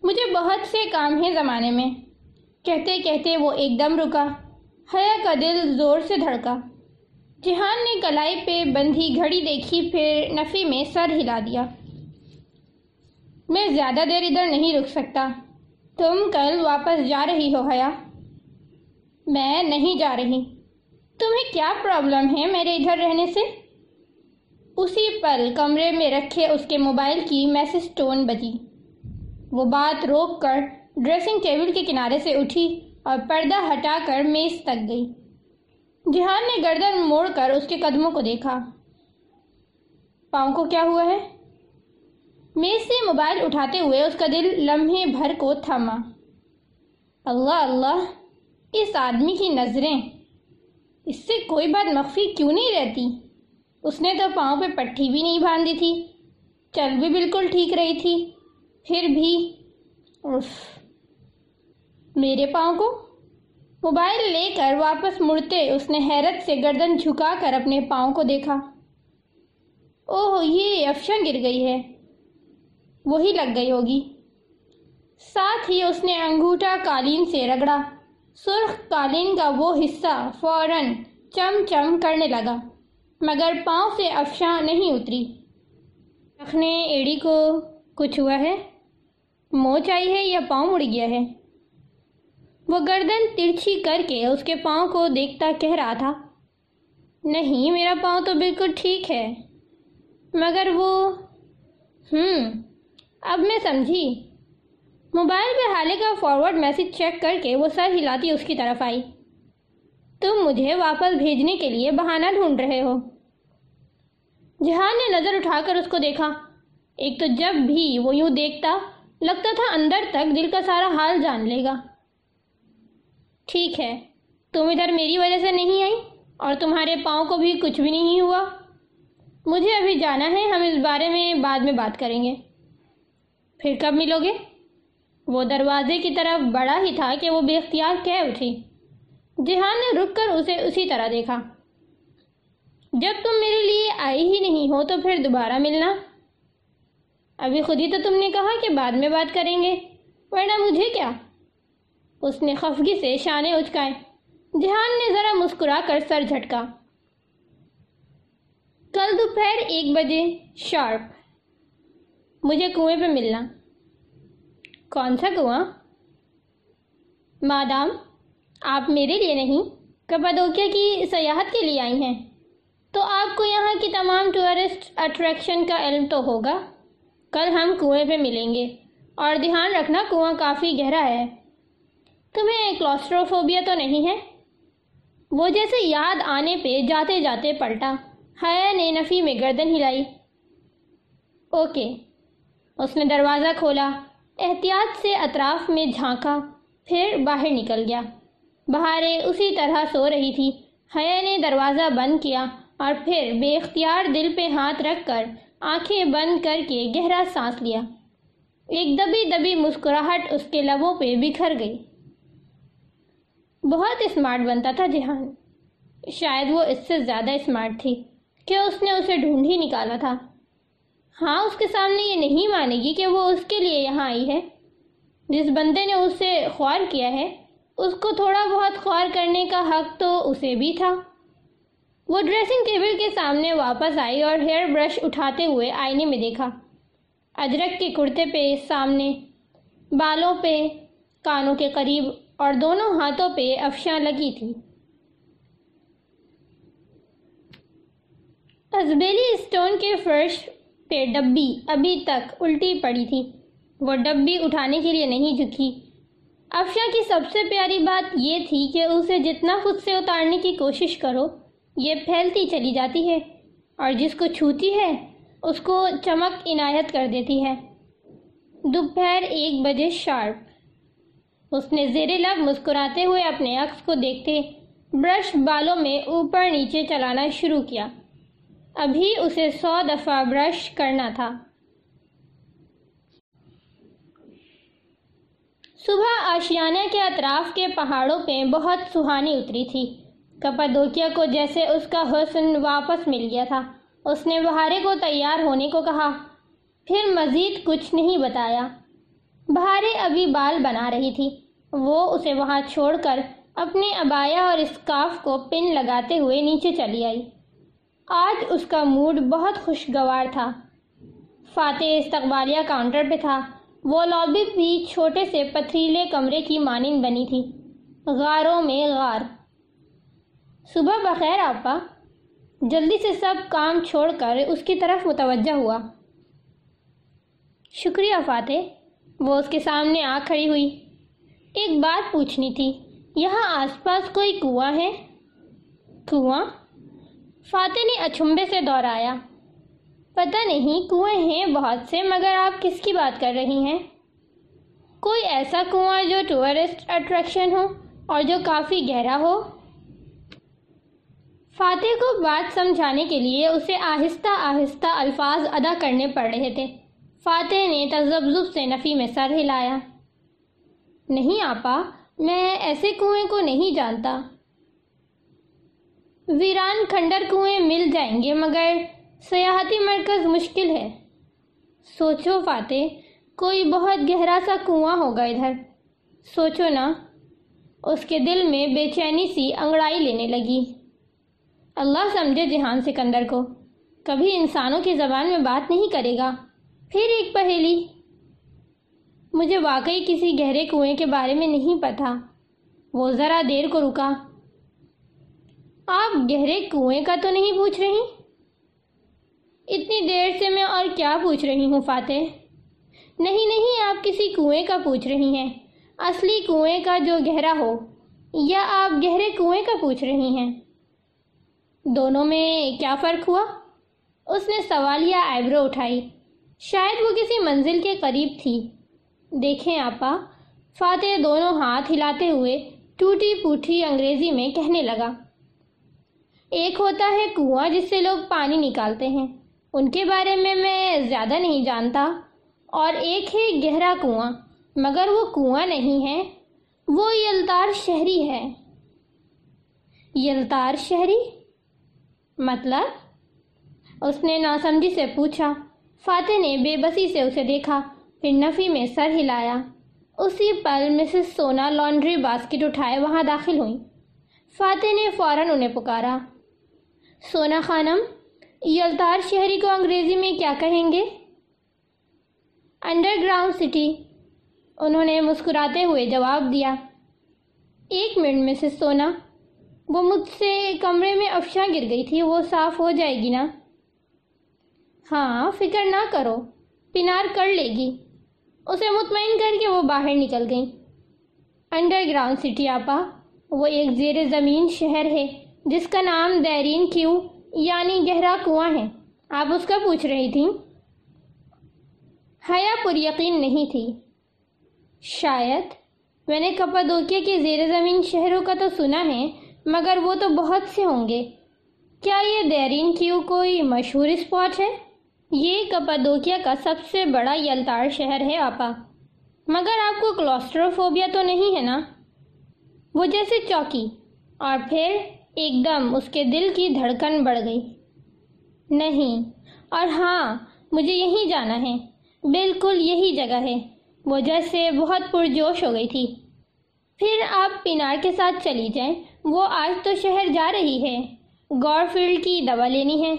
مجھے بہت سے کام ہیں زمانے میں۔ کہتے کہتے وہ ایک دم رکا، حیا کا دل زور سے دھڑکا۔ جہان نے کلائی پہ بندھی گھڑی دیکھی، پھر نفی میں سر ہلا دیا۔ میں زیادہ دیر ادھر نہیں رک سکتا۔ تم کل واپس جا رہی ہو، حیا۔ میں نہیں جا رہی۔ تمہیں کیا پرابلم ہے میرے ادھر رہنے سے؟ اسی پل کمرے میں رکھے اس کے موبائل کی میسج ٹون بجی۔ وہ بات روک کر ڈریسنگ ٹیبل کے کنارے سے اٹھی اور پردہ ہٹا کر میز تک گئی۔ جہان نے گردن موڑ کر اس کے قدموں کو دیکھا۔ پاؤں کو کیا ہوا ہے؟ میز سے موبائل اٹھاتے ہوئے اس کا دل لمحے بھر کو تھما اللہ اللہ۔ اس آدمی کی نظریں۔ اس سے کوئی بات مخفی کیوں نہیں رہتی؟ اس نے تو پاؤں پہ پٹھی بھی نہیں باندھی تھی، چل بھی بالکل ٹھیک رہی تھی، پھر بھی۔ اف میرے پاؤں کو؟ موبائل لے کر واپس مڑتے اس نے حیرت سے گردن جھکا کر اپنے پاؤں کو دیکھا۔ اوہ، یہ افشن گر گئی ہے۔ وہی لگ گئی ہوگی۔ ساتھ ہی اس نے انگوٹھا قالین سے رگڑا۔ سرخ قالین کا وہ حصہ فوراً چم چم کرنے لگا، مگر پاؤں سے افشاں نہیں اتری۔ رکھنے ایڑی کو کچھ ہوا ہے؟ موچ آئی ہے یا پاؤں مڑ گیا ہے؟ وہ گردن ترچھی کر کے اس کے پاؤں کو دیکھتا کہہ رہا تھا، نہیں، میرا پاؤں تو بالکل ٹھیک ہے۔ مگر وہ، ہم، اب میں سمجھی۔ موبائل پہ حالے کا فارورڈ میسج چیک کر کے وہ سر ہلاتی اس کی طرف آئی۔ تم مجھے واپس بھیجنے کے لیے بہانہ ڈھونڈ رہے ہو۔ جہان نے نظر اٹھا کر اس کو دیکھا۔ ایک تو جب بھی وہ یوں دیکھتا، لگتا تھا اندر تک دل کا سارا حال جان لے گا۔ ٹھیک ہے، تم ادھر میری وجہ سے نہیں آئی اور تمہارے پاؤں کو بھی کچھ بھی نہیں ہوا۔ مجھے ابھی جانا ہے، ہم اس بارے میں بعد میں بات کریں گے۔ پھر کب ملو گے؟ وہ دروازے کی طرف بڑا ہی تھا کہ وہ بے اختیار کہہ اٹھی۔ جہان نے رک کر اسے اسی طرح دیکھا۔ جب تم میرے لیے آئی ہی نہیں ہو تو پھر دوبارہ ملنا۔ ابھی خود ہی تو تم نے کہا کہ بعد میں بات کریں گے، ورنہ مجھے کیا؟ اس نے خفگی سے شانے اچکائے۔ جہان نے ذرا مسکرا کر سر جھٹکا۔ کل دوپہر ایک بجے شارپ۔ مجھے کنویں پہ ملنا۔ کون سا کنواں؟ مادام، آپ میرے لیے نہیں، کپادوکیا کی سیاحت کے لیے آئی ہیں۔ تو آپ کو یہاں کی تمام ٹورسٹ اٹریکشن کا علم تو ہوگا۔ کل ہم کنویں پہ ملیں گے۔ اور دھیان رکھنا، کنواں کافی گہرا ہے۔ تمہیں کلاسٹروفوبیا تو نہیں ہے؟ وہ جیسے یاد آنے پہ جاتے جاتے پلٹا۔ حیا نے نفی میں گردن ہلائی۔ اوکے، اس نے دروازہ کھولا۔ احتیاط سے اطراف میں جھانکا، پھر باہر نکل گیا۔ بہاریں اسی طرح سو رہی تھی حیا نے دروازہ بند کیا اور پھر بے اختیار دل پہ ہاتھ رکھ کر آنکھیں بند کر کے گہرا سانس لیا۔ ایک دبی دبی مسکراہٹ اس کے لبوں پہ بکھر گئی۔ بہت اسمارٹ بنتا تھا جہان۔ شاید وہ اس سے زیادہ اسمارٹ تھی کہ اس نے اسے ڈھونڈ ہی نکالا تھا۔ ہاں اس کے سامنے یہ نہیں مانے گی کہ وہ اس کے لیے یہاں آئی ہے۔ جس بندے نے اسے خوار کیا ہے، اس کو تھوڑا بہت خوار کرنے کا حق تو اسے بھی تھا۔ وہ ڈریسنگ ٹیبل کے سامنے واپس آئی اور ہیئر برش اٹھاتے ہوئے آئینے میں دیکھا۔ اجرک کے کرتے پہ سامنے، بالوں پہ، کانوں کے قریب اور دونوں ہاتھوں پہ افشاں لگی تھی ازبیلی اسٹون کے فرش پہ ڈبی ابھی تک الٹی پڑی تھی۔ وہ ڈبی اٹھانے کے لیے نہیں جھکی۔ افشا کی سب سے پیاری بات یہ تھی کہ اسے جتنا خود سے اتارنے کی کوشش کرو، یہ پھیلتی چلی جاتی ہے۔ اور جس کو چھوتی ہے، اس کو چمک عنایت کر دیتی ہے۔ دوپہر ایک بجے شارپ۔ اس نے زیر لب مسکراتے ہوئے اپنے عکس کو دیکھتے برش بالوں میں اوپر نیچے چلانا شروع کیا۔ ابھی اسے سو دفعہ برش کرنا تھا۔ صبح آشیانہ کے اطراف کے پہاڑوں پہ بہت سہانی اتری تھی۔ کپادوکیا کو جیسے اس کا حسن واپس مل گیا تھا۔ اس نے بہارے کو تیار ہونے کو کہا۔ پھر مزید کچھ نہیں بتایا۔ بہارے ابھی بال بنا رہی تھی۔ وہ اسے وہاں چھوڑ کر اپنے ابایا اور اسکارف کو پن لگاتے ہوئے نیچے چلی آئی۔ آج اس کا موڈ بہت خوشگوار تھا۔ فاتح استقبالیہ کاؤنٹر پہ تھا۔ وہ لابی بھی چھوٹے سے پتھریلے کمرے کی مانند بنی تھی۔ غاروں میں غار۔ صبح بخیر آپا۔ جلدی سے سب کام چھوڑ کر اس کی طرف متوجہ ہوا۔ شکریہ فاتح۔ وہ اس کے سامنے آ کھڑی ہوئی۔ ایک بات پوچھنی تھی۔ یہاں آس پاس کوئی کنواں ہے؟ کنواں؟ فاتح نے اچھمبے سے دوہرایا پتہ نہیں کنویں ہیں بہت سے، مگر آپ کس کی بات کر رہی ہیں؟ کوئی ایسا کنواں جو ٹورسٹ اٹریکشن ہو اور جو کافی گہرا ہو؟ فاتح کو بات سمجھانے کے لیے اسے آہستہ آہستہ الفاظ ادا کرنے پڑ رہے تھے۔ فاتح نے تذبذب سے نفی میں سر ہلایا۔ نہیں آپا، میں ایسے کنویں کو نہیں جانتا۔ ویران کھنڈر کنویں مل جائیں گے، مگر سیاحتی مرکز مشکل ہے۔ سوچو فاتح، کوئی بہت گہرا سا کنواں ہوگا ادھر۔ سوچو نا، اس کے دل میں بے چینی سی انگڑائی لینے لگی۔ اللہ سمجھے جہان سکندر کو، کبھی انسانوں کی زبان میں بات نہیں کرے گا۔ پھر ایک پہیلی۔ مجھے واقعی کسی گہرے کنویں کے بارے میں نہیں پتا وہ ذرا دیر کو رکا۔ آپ گہرے کنویں کا تو نہیں پوچھ رہی؟ اتنی دیر سے میں اور کیا پوچھ رہی ہوں فاتح؟ نہیں نہیں، آپ کسی کنویں کا پوچھ رہی ہیں، اصلی کنویں کا جو گہرا ہو، یا آپ گہرے کنویں کا پوچھ رہی ہیں؟ دونوں میں کیا فرق ہوا؟ اس نے سوالیہ آئیبرو اٹھائی۔ شاید وہ کسی منزل کے قریب تھی۔ دیکھیں آپا، فاتح دونوں ہاتھ ہلاتے ہوئے ٹوٹی پوٹھی انگریزی میں کہنے لگا۔ ایک ہوتا ہے کنواں جس سے لوگ پانی نکالتے ہیں۔ ان کے بارے میں میں زیادہ نہیں جانتا۔ اور ایک ہے گہرا کنواں، مگر وہ کنواں نہیں ہے۔ وہ یلتار شہری ہے۔ یلتار شہری؟ مطلب؟ اس نے ناسمجھی سے پوچھا۔ فاتح نے بے بسی سے اسے دیکھا، پھر نفی میں سر ہلایا۔ اسی پل مسز سونا لانڈری باسکٹ اٹھائے وہاں داخل ہوئی فاتح نے فوراً انہیں پکارا۔ سونا خانم یلتار شہری کو انگریزی میں کیا کہیں گے؟ انڈر گراؤنڈ سٹی انہوں نے مسکراتے ہوئے جواب دیا۔ ایک منٹ میں سے سونا، وہ مجھ سے کمرے میں افشا گر گئی تھی، وہ صاف ہو جائے گی نا؟ ہاں فکر نہ کرو، پنار کر لے گی۔ اسے مطمئن کر کے وہ باہر نکل گئی انڈر گراؤنڈ سٹی آپا، وہ ایک زیر زمین شہر ہے۔ جس کا نام دیرین کیو یعنی گہرا کنواں ہے۔ آپ اس کا پوچھ رہی تھیں۔ حیا پر یقین نہیں تھی۔ شاید۔ میں نے کپادوکیا کے زیر زمین شہروں کا تو سنا ہے، مگر وہ تو بہت سے ہوں گے۔ کیا یہ دیرین کیو کوئی مشہور اسپاٹ ہے؟ یہ کپادوکیا کا سب سے بڑا یلتار شہر ہے آپا۔ مگر آپ کو کلوسٹروفوبیا تو نہیں ہے نا؟ وہ جیسے چوکی۔ اور پھر ایک دم اس کے دل کی دھڑکن بڑھ گئی۔ نہیں، اور ہاں مجھے یہیں جانا ہے۔ بالکل یہی جگہ ہے۔ وہ جیسے بہت پرجوش ہو گئی تھی۔ پھر آپ پینار کے ساتھ چلی جائیں۔ وہ آج تو شہر جا رہی ہے۔ گور فیلڈ کی دوا لینی ہے۔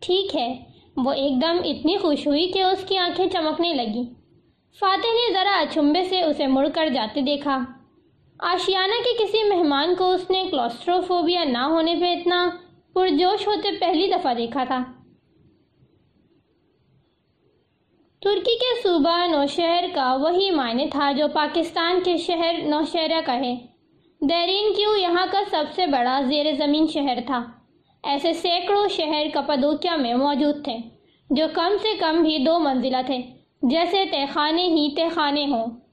ٹھیک ہے۔ وہ ایک دم اتنی خوش ہوئی کہ اس کی آنکھیں چمکنے لگی فاتح نے ذرا اچھمبے سے اسے مڑ کر جاتے دیکھا۔ آشیانہ کے کسی مہمان کو اس نے کلوسٹروفوبیا نہ ہونے پہ اتنا پرجوش ہوتے پہلی دفعہ دیکھا تھا۔ ترکی کے صوبہ نوشہر کا وہی معنی تھا جو پاکستان کے شہر نوشہرہ کا ہے۔ دیرین کیو یہاں کا سب سے بڑا زیر زمین شہر تھا۔ ایسے سینکڑوں شہر کپدوکیا میں موجود تھے جو کم سے کم بھی دو منزلہ تھے، جیسے تہخانے ہی تہخانے ہوں۔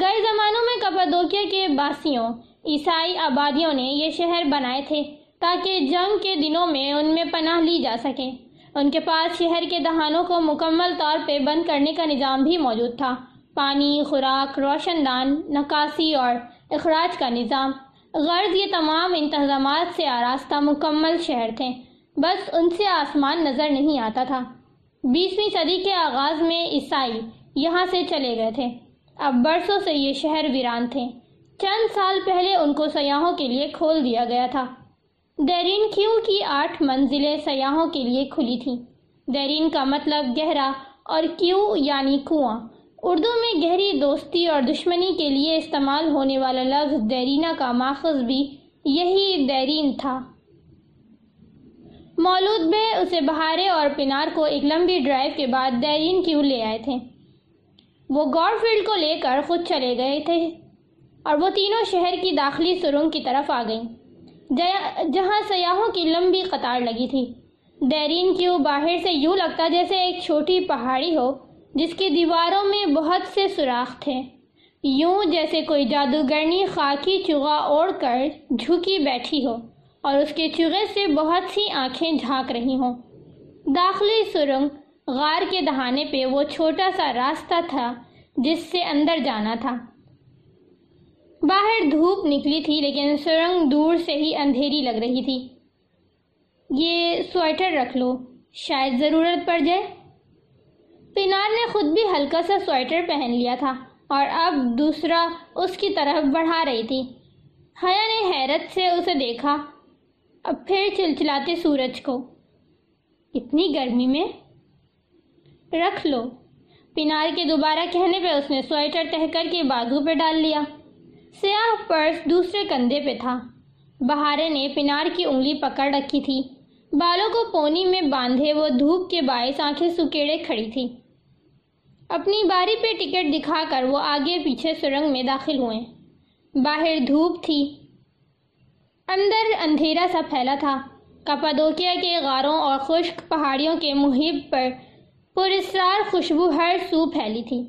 گئے زمانوں میں کپادوکیا کے باسیوں عیسائی آبادیوں نے یہ شہر بنائے تھے تاکہ جنگ کے دنوں میں ان میں پناہ لی جا سکے۔ ان کے پاس شہر کے دہانوں کو مکمل طور پہ بند کرنے کا نظام بھی موجود تھا۔ پانی، خوراک، روشن دان، نکاسی اور اخراج کا نظام۔ غرض یہ تمام انتظامات سے آراستہ مکمل شہر تھے۔ بس ان سے آسمان نظر نہیں آتا تھا۔ بیسویں صدی کے آغاز میں عیسائی یہاں سے چلے گئے تھے۔ اب برسوں سے یہ شہر ویران تھے۔ چند سال پہلے ان کو سیاحوں کے لیے کھول دیا گیا تھا۔ دیرین کیوں کی آٹھ منزلیں سیاحوں کے لیے کھلی تھیں؟ دیرین کا مطلب گہرا اور کیوں یعنی کنواں۔ اردو میں گہری دوستی اور دشمنی کے لیے استعمال ہونے والا لفظ دیرینہ کا ماخذ بھی یہی دیرین تھا۔ مولود بے اسے بہارے اور پنار کو ایک لمبی ڈرائیو کے بعد دیرین کیوں لے آئے تھے؟ وہ گور فیلڈ کو لے کر خود چلے گئے تھے اور وہ تینوں شہر کی داخلی سرنگ کی طرف آ گئیں۔ جہاں سیاحوں کی لمبی قطار لگی تھی۔ دیرین کیوں باہر سے یوں لگتا جیسے ایک چھوٹی پہاڑی ہو، جس کی دیواروں میں بہت سے سوراخ تھے۔ یوں جیسے کوئی جادوگرنی خاکی چوغا اوڑھ کر جھکی بیٹھی ہو اور اس کے چوغے سے بہت سی آنکھیں جھانک رہی ہوں۔ داخلی سرنگ غار کے دہانے پہ وہ چھوٹا سا راستہ تھا جس سے اندر جانا تھا۔ باہر دھوپ نکلی تھی لیکن سرنگ دور سے ہی اندھیری لگ رہی تھی۔ یہ سویٹر رکھ لو، شاید ضرورت پڑ جائے۔ پینار نے خود بھی ہلکا سا سویٹر پہن لیا تھا اور اب دوسرا اس کی طرف بڑھا رہی تھی۔ حیا نے حیرت سے اسے دیکھا، اب پھر چلچلاتے سورج کو۔ اتنی گرمی میں رکھ لو۔ پینار کے دوبارہ کہنے پہ اس نے سویٹر تہ کر کے بازو پہ ڈال لیا۔ سیاہ پرس دوسرے کندھے پہ تھا۔ بہارے نے پنار کی انگلی پکڑ رکھی تھی۔ بالوں کو پونی میں باندھے وہ دھوپ کے باعث آنکھیں سکیڑے کھڑی تھی۔ اپنی باری پہ ٹکٹ دکھا کر وہ آگے پیچھے سرنگ میں داخل ہوئے۔ باہر دھوپ تھی۔ اندر اندھیرا سا پھیلا تھا۔ کپادوکیا کے غاروں اور خشک پہاڑیوں کے محیب پر پرسرار خوشبو ہر سو پھیلی تھی۔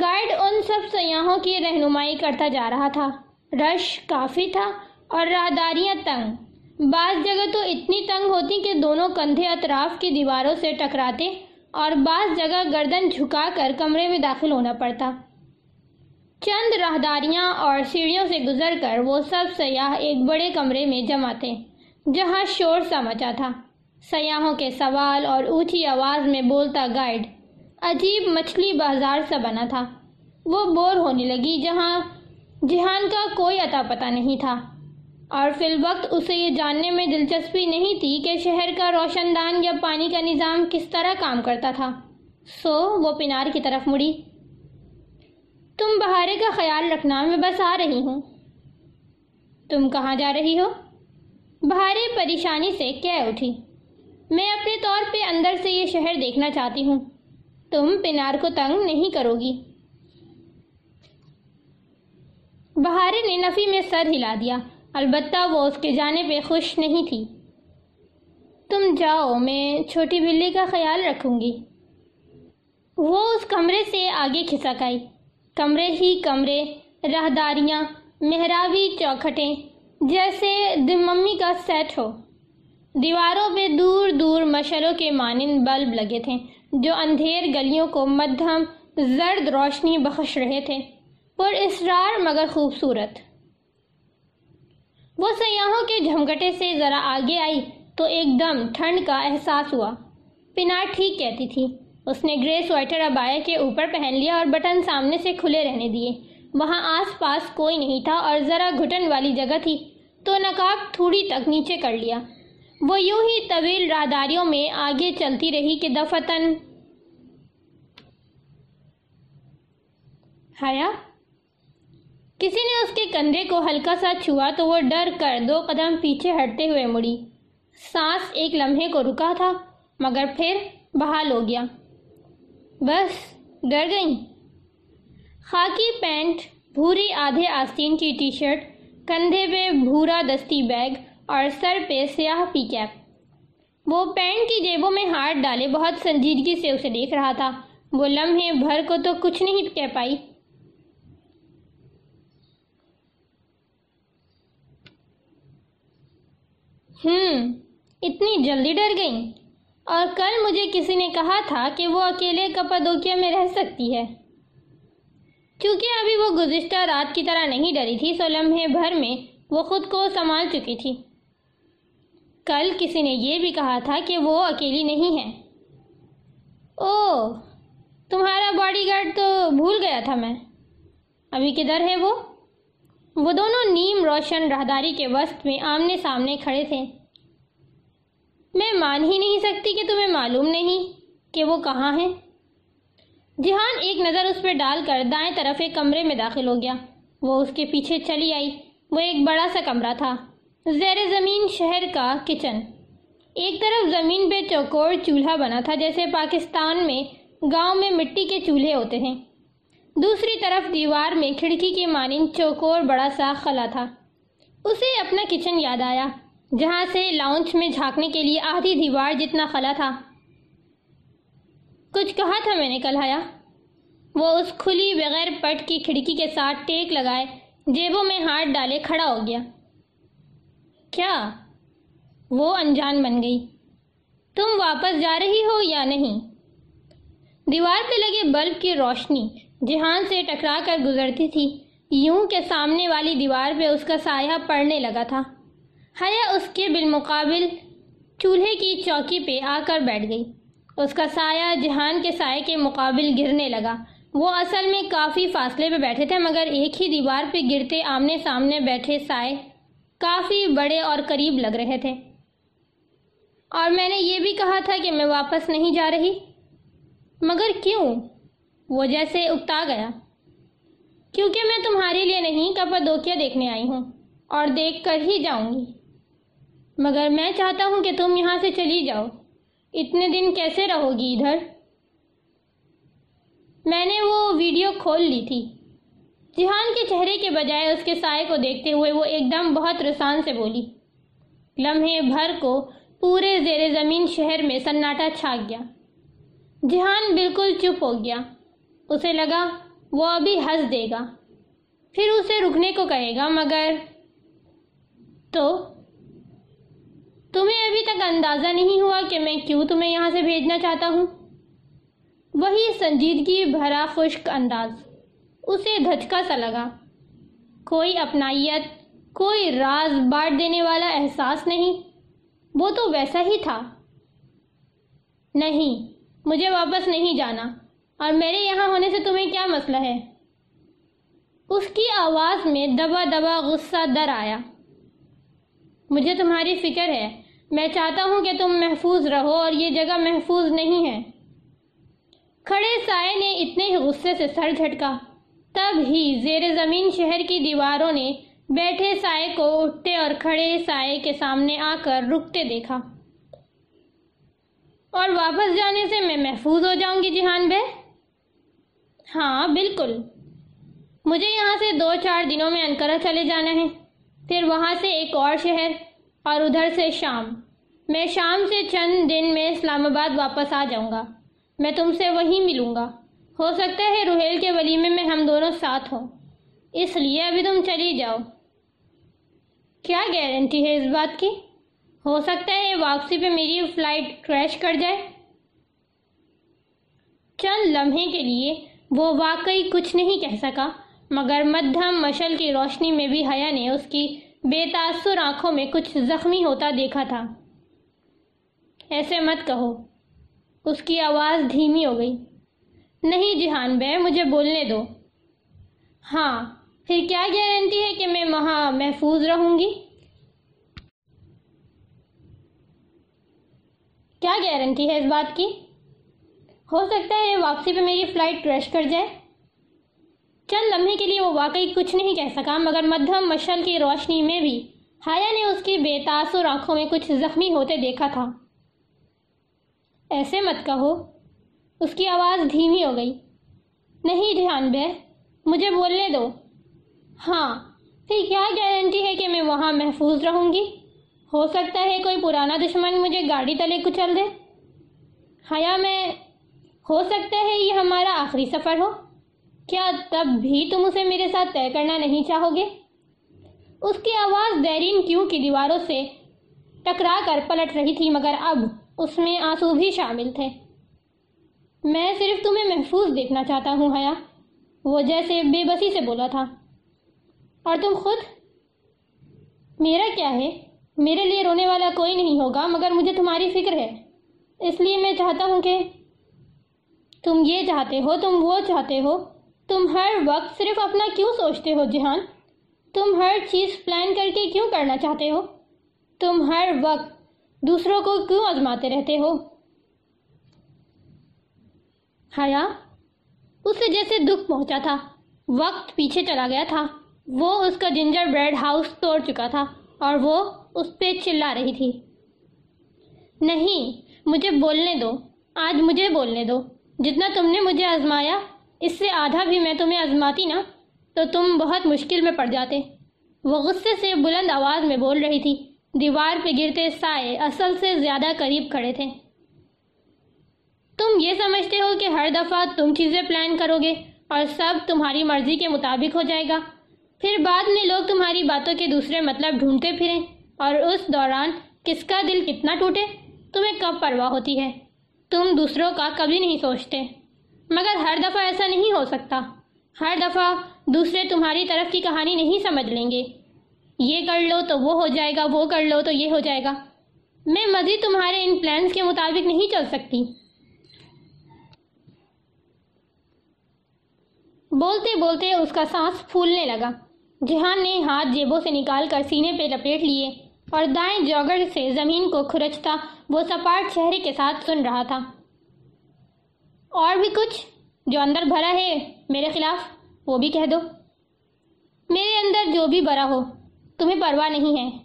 گائیڈ ان سب سیاحوں کی رہنمائی کرتا جا رہا تھا۔ رش کافی تھا اور راہداریاں تنگ۔ بعض جگہ تو اتنی تنگ ہوتی کہ دونوں کندھے اطراف کی دیواروں سے ٹکراتے اور بعض جگہ گردن جھکا کر کمرے میں داخل ہونا پڑتا۔ چند راہداریاں اور سیڑھیوں سے گزر کر وہ سب سیاح ایک بڑے کمرے میں جمع تھے، جہاں شور سا مچا تھا۔ سیاحوں کے سوال اور اونچی آواز میں بولتا گائیڈ، عجیب مچھلی بازار سا بنا تھا۔ وہ بور ہونے لگی جہاں، جہان کا کوئی عطا پتہ نہیں تھا۔ اور فی الوقت اسے یہ جاننے میں دلچسپی نہیں تھی کہ شہر کا روشن دان یا پانی کا نظام کس طرح کام کرتا تھا۔ سو وہ پنار کی طرف مڑی۔ تم بہارے کا خیال رکھنا میں بس آ رہی ہوں۔ تم کہاں جا رہی ہو؟ بہارے پریشانی سے کہہ اٹھی۔ میں اپنے طور پہ اندر سے یہ شہر دیکھنا چاہتی ہوں۔ تم پنار کو تنگ نہیں کرو گی۔ بہارے نے نفی میں سر ہلا دیا۔ البتہ وہ اس کے جانے پہ خوش نہیں تھی۔ تم جاؤ، میں چھوٹی بلی کا خیال رکھوں گی۔ وہ اس کمرے سے آگے کھسک آئی۔ کمرے ہی کمرے، راہداریاں محرابی چوکھٹیں، جیسے دممی کا سیٹ ہو۔ دیواروں پہ دور دور مشلوں کے مانند بلب لگے تھے، جو اندھیر گلیوں کو مدھم زرد روشنی بخش رہے تھے۔ پر اسرار مگر خوبصورت۔ وہ سیاحوں کے جھمگٹے سے ذرا آگے آئی تو ایک دم ٹھنڈ کا احساس ہوا۔ پنار ٹھیک کہتی تھی۔ اس نے گرے سویٹر ابایا کے اوپر پہن لیا اور بٹن سامنے سے کھلے رہنے دیے۔ وہاں آس پاس کوئی نہیں تھا اور ذرا گھٹن والی جگہ تھی تو نقاب تھوڑی تک نیچے کر لیا۔ وہ یوں ہی طویل راہداریوں میں آگے چلتی رہی کہ دفتن ہایا کسی نے اس کے کندھے کو ہلکا سا چھوا تو وہ ڈر کر دو قدم پیچھے ہٹتے ہوئے مڑی۔ سانس ایک لمحے کو رکا تھا، مگر پھر بحال ہو گیا۔ بس، ڈر گئیں۔ خاکی پینٹ، بھوری آدھے آستین کی ٹی شرٹ، کندھے پہ بھورا دستی بیگ اور سر پہ سیاہ پی کیپ۔ وہ پینٹ کی جیبوں میں ہاتھ ڈالے، بہت سنجیدگی سے اسے دیکھ رہا تھا۔ وہ لمحے بھر کو تو کچھ نہیں کہہ پائی۔ ہم، اتنی جلدی ڈر گئیں۔ اور کل مجھے کسی نے کہا تھا کہ وہ اکیلے کپادوکیا میں رہ سکتی ہے۔ چونکہ ابھی وہ گزشتہ رات کی طرح نہیں ڈری تھی، سو لمحے بھر میں وہ خود کو سنبھال چکی تھی۔ کل کسی نے یہ بھی کہا تھا کہ وہ اکیلی نہیں ہے۔ او تمہارا باڈی گارڈ تو بھول گیا تھا میں۔ ابھی کدھر ہے وہ؟ وہ دونوں نیم روشن راہداری کے وسط میں آمنے سامنے کھڑے تھے۔ میں مان ہی نہیں سکتی کہ تمہیں معلوم نہیں کہ وہ کہاں ہے جہان ایک نظر اس پہ ڈال کر دائیں طرف ایک کمرے میں داخل ہو گیا۔ وہ اس کے پیچھے چلی آئی۔ وہ ایک بڑا سا کمرہ تھا۔ زیر زمین شہر کا کچن۔ ایک طرف زمین پہ چوکور چولہا بنا تھا، جیسے پاکستان میں گاؤں میں مٹی کے چولہے ہوتے ہیں۔ دوسری طرف دیوار میں کھڑکی کے مانند چوکور بڑا سا خلا تھا۔ اسے اپنا کچن یاد آیا، جہاں سے لاؤنچ میں جھانکنے کے لیے آدھی دیوار جتنا خلا تھا۔ کچھ کہا تھا میں نے کل ہایا وہ اس کھلی بغیر پٹ کی کھڑکی کے ساتھ ٹیک لگائے، جیبوں میں ہاتھ ڈالے کھڑا ہو گیا۔ کیا؟ وہ انجان بن گئی۔ تم واپس جا رہی ہو یا نہیں؟ دیوار پہ لگے بلب کی روشنی جہان سے ٹکرا کر گزرتی تھی۔ یوں کہ سامنے والی دیوار پہ اس کا سایہ پڑنے لگا تھا۔ حیا اس کے بالمقابل چولہے کی چوکی پہ آ کر بیٹھ گئی۔ اس کا سایہ جہان کے سائے کے مقابل گرنے لگا۔ وہ اصل میں کافی فاصلے پہ بیٹھے تھے، مگر ایک ہی دیوار پہ گرتے آمنے سامنے بیٹھے سائے کافی بڑے اور قریب لگ رہے تھے۔ اور میں نے یہ بھی کہا تھا کہ میں واپس نہیں جا رہی۔ مگر کیوں؟ وہ جیسے اکتا گیا۔ کیونکہ میں تمہارے لیے نہیں کپا دیکھنے آئی ہوں اور دیکھ کر ہی جاؤں گی۔ مگر میں چاہتا ہوں کہ تم یہاں سے چلی جاؤ۔ اتنے دن کیسے رہو گی ادھر؟ میں نے وہ ویڈیو کھول لی تھی۔ جہان کے چہرے کے بجائے اس کے سائے کو دیکھتے ہوئے وہ ایک دم بہت رسان سے بولی، لمحے بھر کو پورے زیر زمین شہر میں سناٹا چھاک گیا۔ جہان بالکل چپ ہو گیا۔ اسے لگا، وہ ابھی ہنس دے گا۔ پھر اسے رکنے کو کہے گا، مگر تو تمہیں ابھی تک اندازہ نہیں ہوا کہ میں کیوں تمہیں یہاں سے بھیجنا چاہتا ہوں؟ وہی سنجیدگی بھرا خشک انداز۔ اسے دھچکا سا لگا۔ کوئی اپنائیت، کوئی راز بانٹ دینے والا احساس نہیں۔ وہ تو ویسا ہی تھا۔ نہیں، مجھے واپس نہیں جانا۔ اور میرے یہاں ہونے سے تمہیں کیا مسئلہ ہے؟ اس کی آواز میں دبا دبا غصہ در آیا۔ مجھے تمہاری فکر ہے۔ میں چاہتا ہوں کہ تم محفوظ رہو اور یہ جگہ محفوظ نہیں ہے۔ کھڑے سائے نے اتنے ہی غصے سے سر جھٹکا۔ تب ہی زیر زمین شہر کی دیواروں نے بیٹھے سائے کو اٹھتے اور کھڑے سائے کے سامنے آ کر رکتے دیکھا۔ اور واپس جانے سے میں محفوظ ہو جاؤں گی جہان بے؟ ہاں بالکل۔ مجھے یہاں سے دو چار دنوں میں انکرا چلے جانا ہے۔ پھر وہاں سے ایک اور شہر اور ادھر سے شام۔ میں شام سے چند دن میں اسلام آباد واپس آ جاؤں گا۔ میں تم سے وہیں ملوں گا۔ ہو سکتا ہے روہیل کے ولیمے میں ہم دونوں ساتھ ہوں۔ اس لیے ابھی تم چلی جاؤ۔ کیا گارنٹی ہے اس بات کی؟ ہو سکتا ہے واپسی پہ میری فلائٹ کریش کر جائے۔ چند لمحے کے لیے وہ واقعی کچھ نہیں کہہ سکا، مگر مدھم مشل کی روشنی میں بھی حیا نے اس کی بے تاثر آنکھوں میں کچھ زخمی ہوتا دیکھا تھا۔ ایسے مت کہو، اس کی آواز دھیمی ہو گئی۔ نہیں جہان بے، مجھے بولنے دو۔ ہاں پھر کیا گارنٹی ہے کہ میں وہاں محفوظ رہوں گی؟ کیا گارنٹی ہے اس بات کی؟ ہو سکتا ہے واپسی پہ میری فلائٹ کریش کر جائے۔ چند لمحے کے لیے وہ واقعی کچھ نہیں کہہ سکا، مگر مدھم مشل کی روشنی میں بھی ہایا نے اس کی بے تاثر آنکھوں میں کچھ زخمی ہوتے دیکھا تھا۔ ایسے مت کہو۔ اس کی آواز دھیمی ہو گئی۔ نہیں دھیان بے، مجھے بولنے دو۔ ہاں پھر کیا گارنٹی ہے کہ میں وہاں محفوظ رہوں گی؟ ہو سکتا ہے کوئی پرانا دشمن مجھے گاڑی تلے کچل دے۔ ہایا میں، ہو سکتا ہے یہ ہمارا آخری سفر ہو۔ کیا تب بھی تم اسے میرے ساتھ طے کرنا نہیں چاہو گے؟ اس کی آواز دیرین کیوں کی دیواروں سے ٹکرا کر پلٹ رہی تھی مگر اب اس میں آنسو بھی شامل تھے۔ میں صرف تمہیں محفوظ دیکھنا چاہتا ہوں، حیا۔ وہ جیسے بے بسی سے بولا تھا۔ اور تم خود؟ میرا کیا ہے؟ میرے لیے رونے والا کوئی نہیں ہوگا، مگر مجھے تمہاری فکر ہے۔ اس لیے میں چاہتا ہوں کہ تم یہ چاہتے ہو، تم وہ چاہتے ہو۔ تم ہر وقت صرف اپنا کیوں سوچتے ہو، جہان؟ تم ہر چیز پلان کر کے کیوں کرنا چاہتے ہو؟ تم ہر وقت دوسروں کو کیوں آزماتے رہتے ہو؟ حیا، اسے جیسے دکھ پہنچا تھا۔ وقت پیچھے چلا گیا تھا۔ وہ اس کا جنجر بریڈ ہاؤس توڑ چکا تھا اور وہ اس پہ چلا رہی تھی۔ نہیں، مجھے بولنے دو۔ آج مجھے بولنے دو۔ جتنا تم نے مجھے آزمایا، اس سے آدھا بھی میں تمہیں آزماتی نا، تو تم بہت مشکل میں پڑ جاتے۔ وہ غصے سے بلند آواز میں بول رہی تھی۔ دیوار پہ گرتے سائے اصل سے زیادہ قریب کھڑے تھے۔ تم یہ سمجھتے ہو کہ ہر دفعہ تم چیزیں پلان کرو گے اور سب تمہاری مرضی کے مطابق ہو جائے گا۔ پھر بعد میں لوگ تمہاری باتوں کے دوسرے مطلب ڈھونڈتے پھریں اور اس دوران کس کا دل کتنا ٹوٹے، تمہیں کب پرواہ ہوتی ہے؟ تم دوسروں کا کبھی نہیں سوچتے۔ مگر ہر دفعہ ایسا نہیں ہو سکتا۔ ہر دفعہ دوسرے تمہاری طرف کی کہانی نہیں سمجھ لیں گے۔ یہ کر لو تو وہ ہو جائے گا، وہ کر لو تو یہ ہو جائے گا۔ میں مزید تمہارے ان پلانز کے مطابق نہیں چل سکتی۔ بولتے بولتے اس کا سانس پھولنے لگا۔ جہان نے ہاتھ جیبوں سے نکال کر سینے پہ لپیٹ لیے اور دائیں جوگر سے زمین کو کھرچتا وہ سپاٹ چہرے کے ساتھ سن رہا تھا۔ اور بھی کچھ؟ جو اندر بھرا ہے میرے خلاف، وہ بھی کہہ دو۔ میرے اندر جو بھی بھرا ہو، تمہیں پرواہ نہیں ہے۔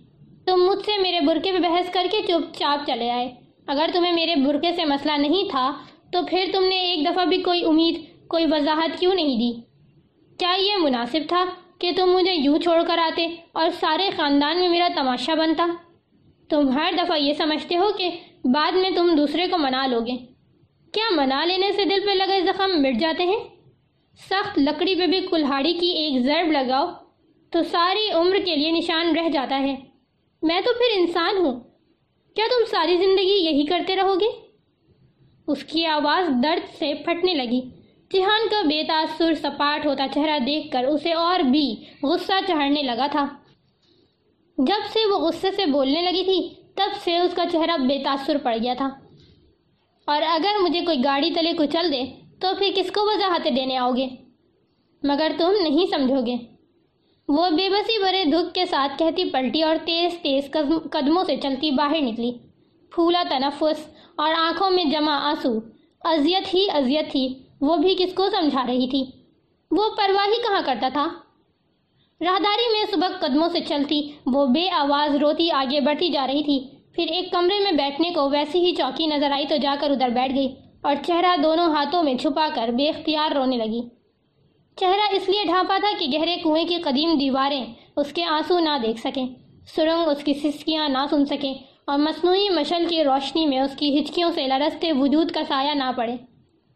تم مجھ سے میرے برقے پہ بحث کر کے چپ چاپ چلے آئے۔ اگر تمہیں میرے برقے سے مسئلہ نہیں تھا، تو پھر تم نے ایک دفعہ بھی کوئی امید کوئی وضاحت کیوں نہیں دی؟ کیا یہ مناسب تھا کہ تم مجھے یوں چھوڑ کر آتے اور سارے خاندان میں میرا تماشا بنتا؟ تم ہر دفعہ یہ سمجھتے ہو کہ بعد میں تم دوسرے کو منا لو گے کیا منا لینے سے دل پہ لگے زخم مٹ جاتے ہیں؟ سخت لکڑی پہ بھی کلہاڑی کی ایک ضرب لگاؤ تو ساری عمر کے لیے نشان رہ جاتا ہے۔ میں تو پھر انسان ہوں۔ کیا تم ساری زندگی یہی کرتے رہو گے؟ اس کی آواز درد سے پھٹنے لگی۔ جہان کا بے تاثر سپاٹ ہوتا چہرہ دیکھ کر اسے اور بھی غصہ چڑھنے لگا تھا۔ جب سے وہ غصے سے بولنے لگی تھی، تب سے اس کا چہرہ بے تاثر پڑ گیا تھا۔ اور اگر مجھے کوئی گاڑی تلے کچل دے، تو پھر کس کو وضاحتیں دینے آؤ گے؟ مگر تم نہیں سمجھو گے وہ بے بسی برے دکھ کے ساتھ کہتی پلٹی اور تیز تیز قدموں سے چلتی باہر نکلی۔ پھولا تنفس اور آنکھوں میں جمع آنسو۔ اذیت ہی اذیت تھی۔ وہ بھی کس کو سمجھا رہی تھی؟ وہ پرواہی کہاں کرتا تھا؟ راہداری میں صبح قدموں سے چلتی، وہ بے آواز روتی آگے بڑھتی جا رہی تھی۔ پھر ایک کمرے میں بیٹھنے کو ویسی ہی چوکی نظر آئی تو جا کر ادھر بیٹھ گئی اور چہرہ دونوں ہاتھوں میں چھپا کر بے اختیار رونے لگی۔ چہرہ اس لیے ڈھانپا تھا کہ گہرے کنویں کی قدیم دیواریں اس کے آنسو نہ دیکھ سکیں، سرنگ اس کی سسکیاں نہ سن سکیں اور مصنوعی مشل کی روشنی میں اس کی ہچکیوں سے لرستے وجود کا سایہ نہ پڑے۔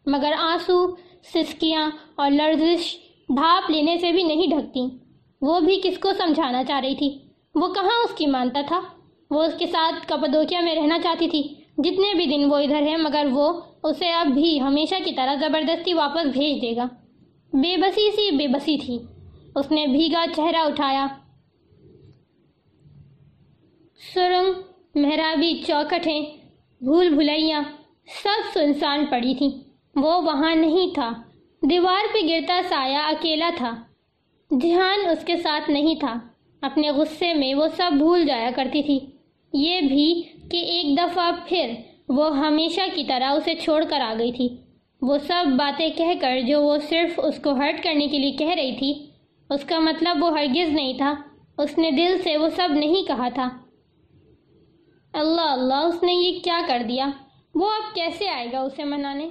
مگر آنسو، سسکیاں اور لرزش ڈھاپ لینے سے بھی نہیں ڈھکتی وہ بھی کس کو سمجھانا چاہ رہی تھی؟ وہ کہاں اس کی مانتا تھا؟ وہ اس کے ساتھ کپدوکیا میں رہنا چاہتی تھی۔ جتنے بھی دن وہ ادھر ہے مگر وہ اسے اب بھی ہمیشہ کی طرح زبردستی واپس بھیج دے گا۔ بے بسی سی بے بسی تھی۔ اس نے بھیگا چہرہ اٹھایا۔ سرنگ محرابی چوکٹیں بھول بھلائیاں، سب سنسان پڑی تھیں۔ وہ وہاں نہیں تھا۔ دیوار پہ گرتا سایہ اکیلا تھا۔ جہان اس کے ساتھ نہیں تھا۔ اپنے غصے میں وہ سب بھول جایا کرتی تھی۔ یہ بھی کہ ایک دفعہ پھر وہ ہمیشہ کی طرح اسے چھوڑ کر آ گئی تھی۔ وہ سب باتیں کہہ کر جو وہ صرف اس کو ہرٹ کرنے کے لیے کہہ رہی تھی، اس کا مطلب وہ ہرگز نہیں تھا۔ اس نے دل سے وہ سب نہیں کہا تھا۔ اللہ اللہ، اس نے یہ کیا کر دیا؟ وہ اب کیسے آئے گا اسے منانے؟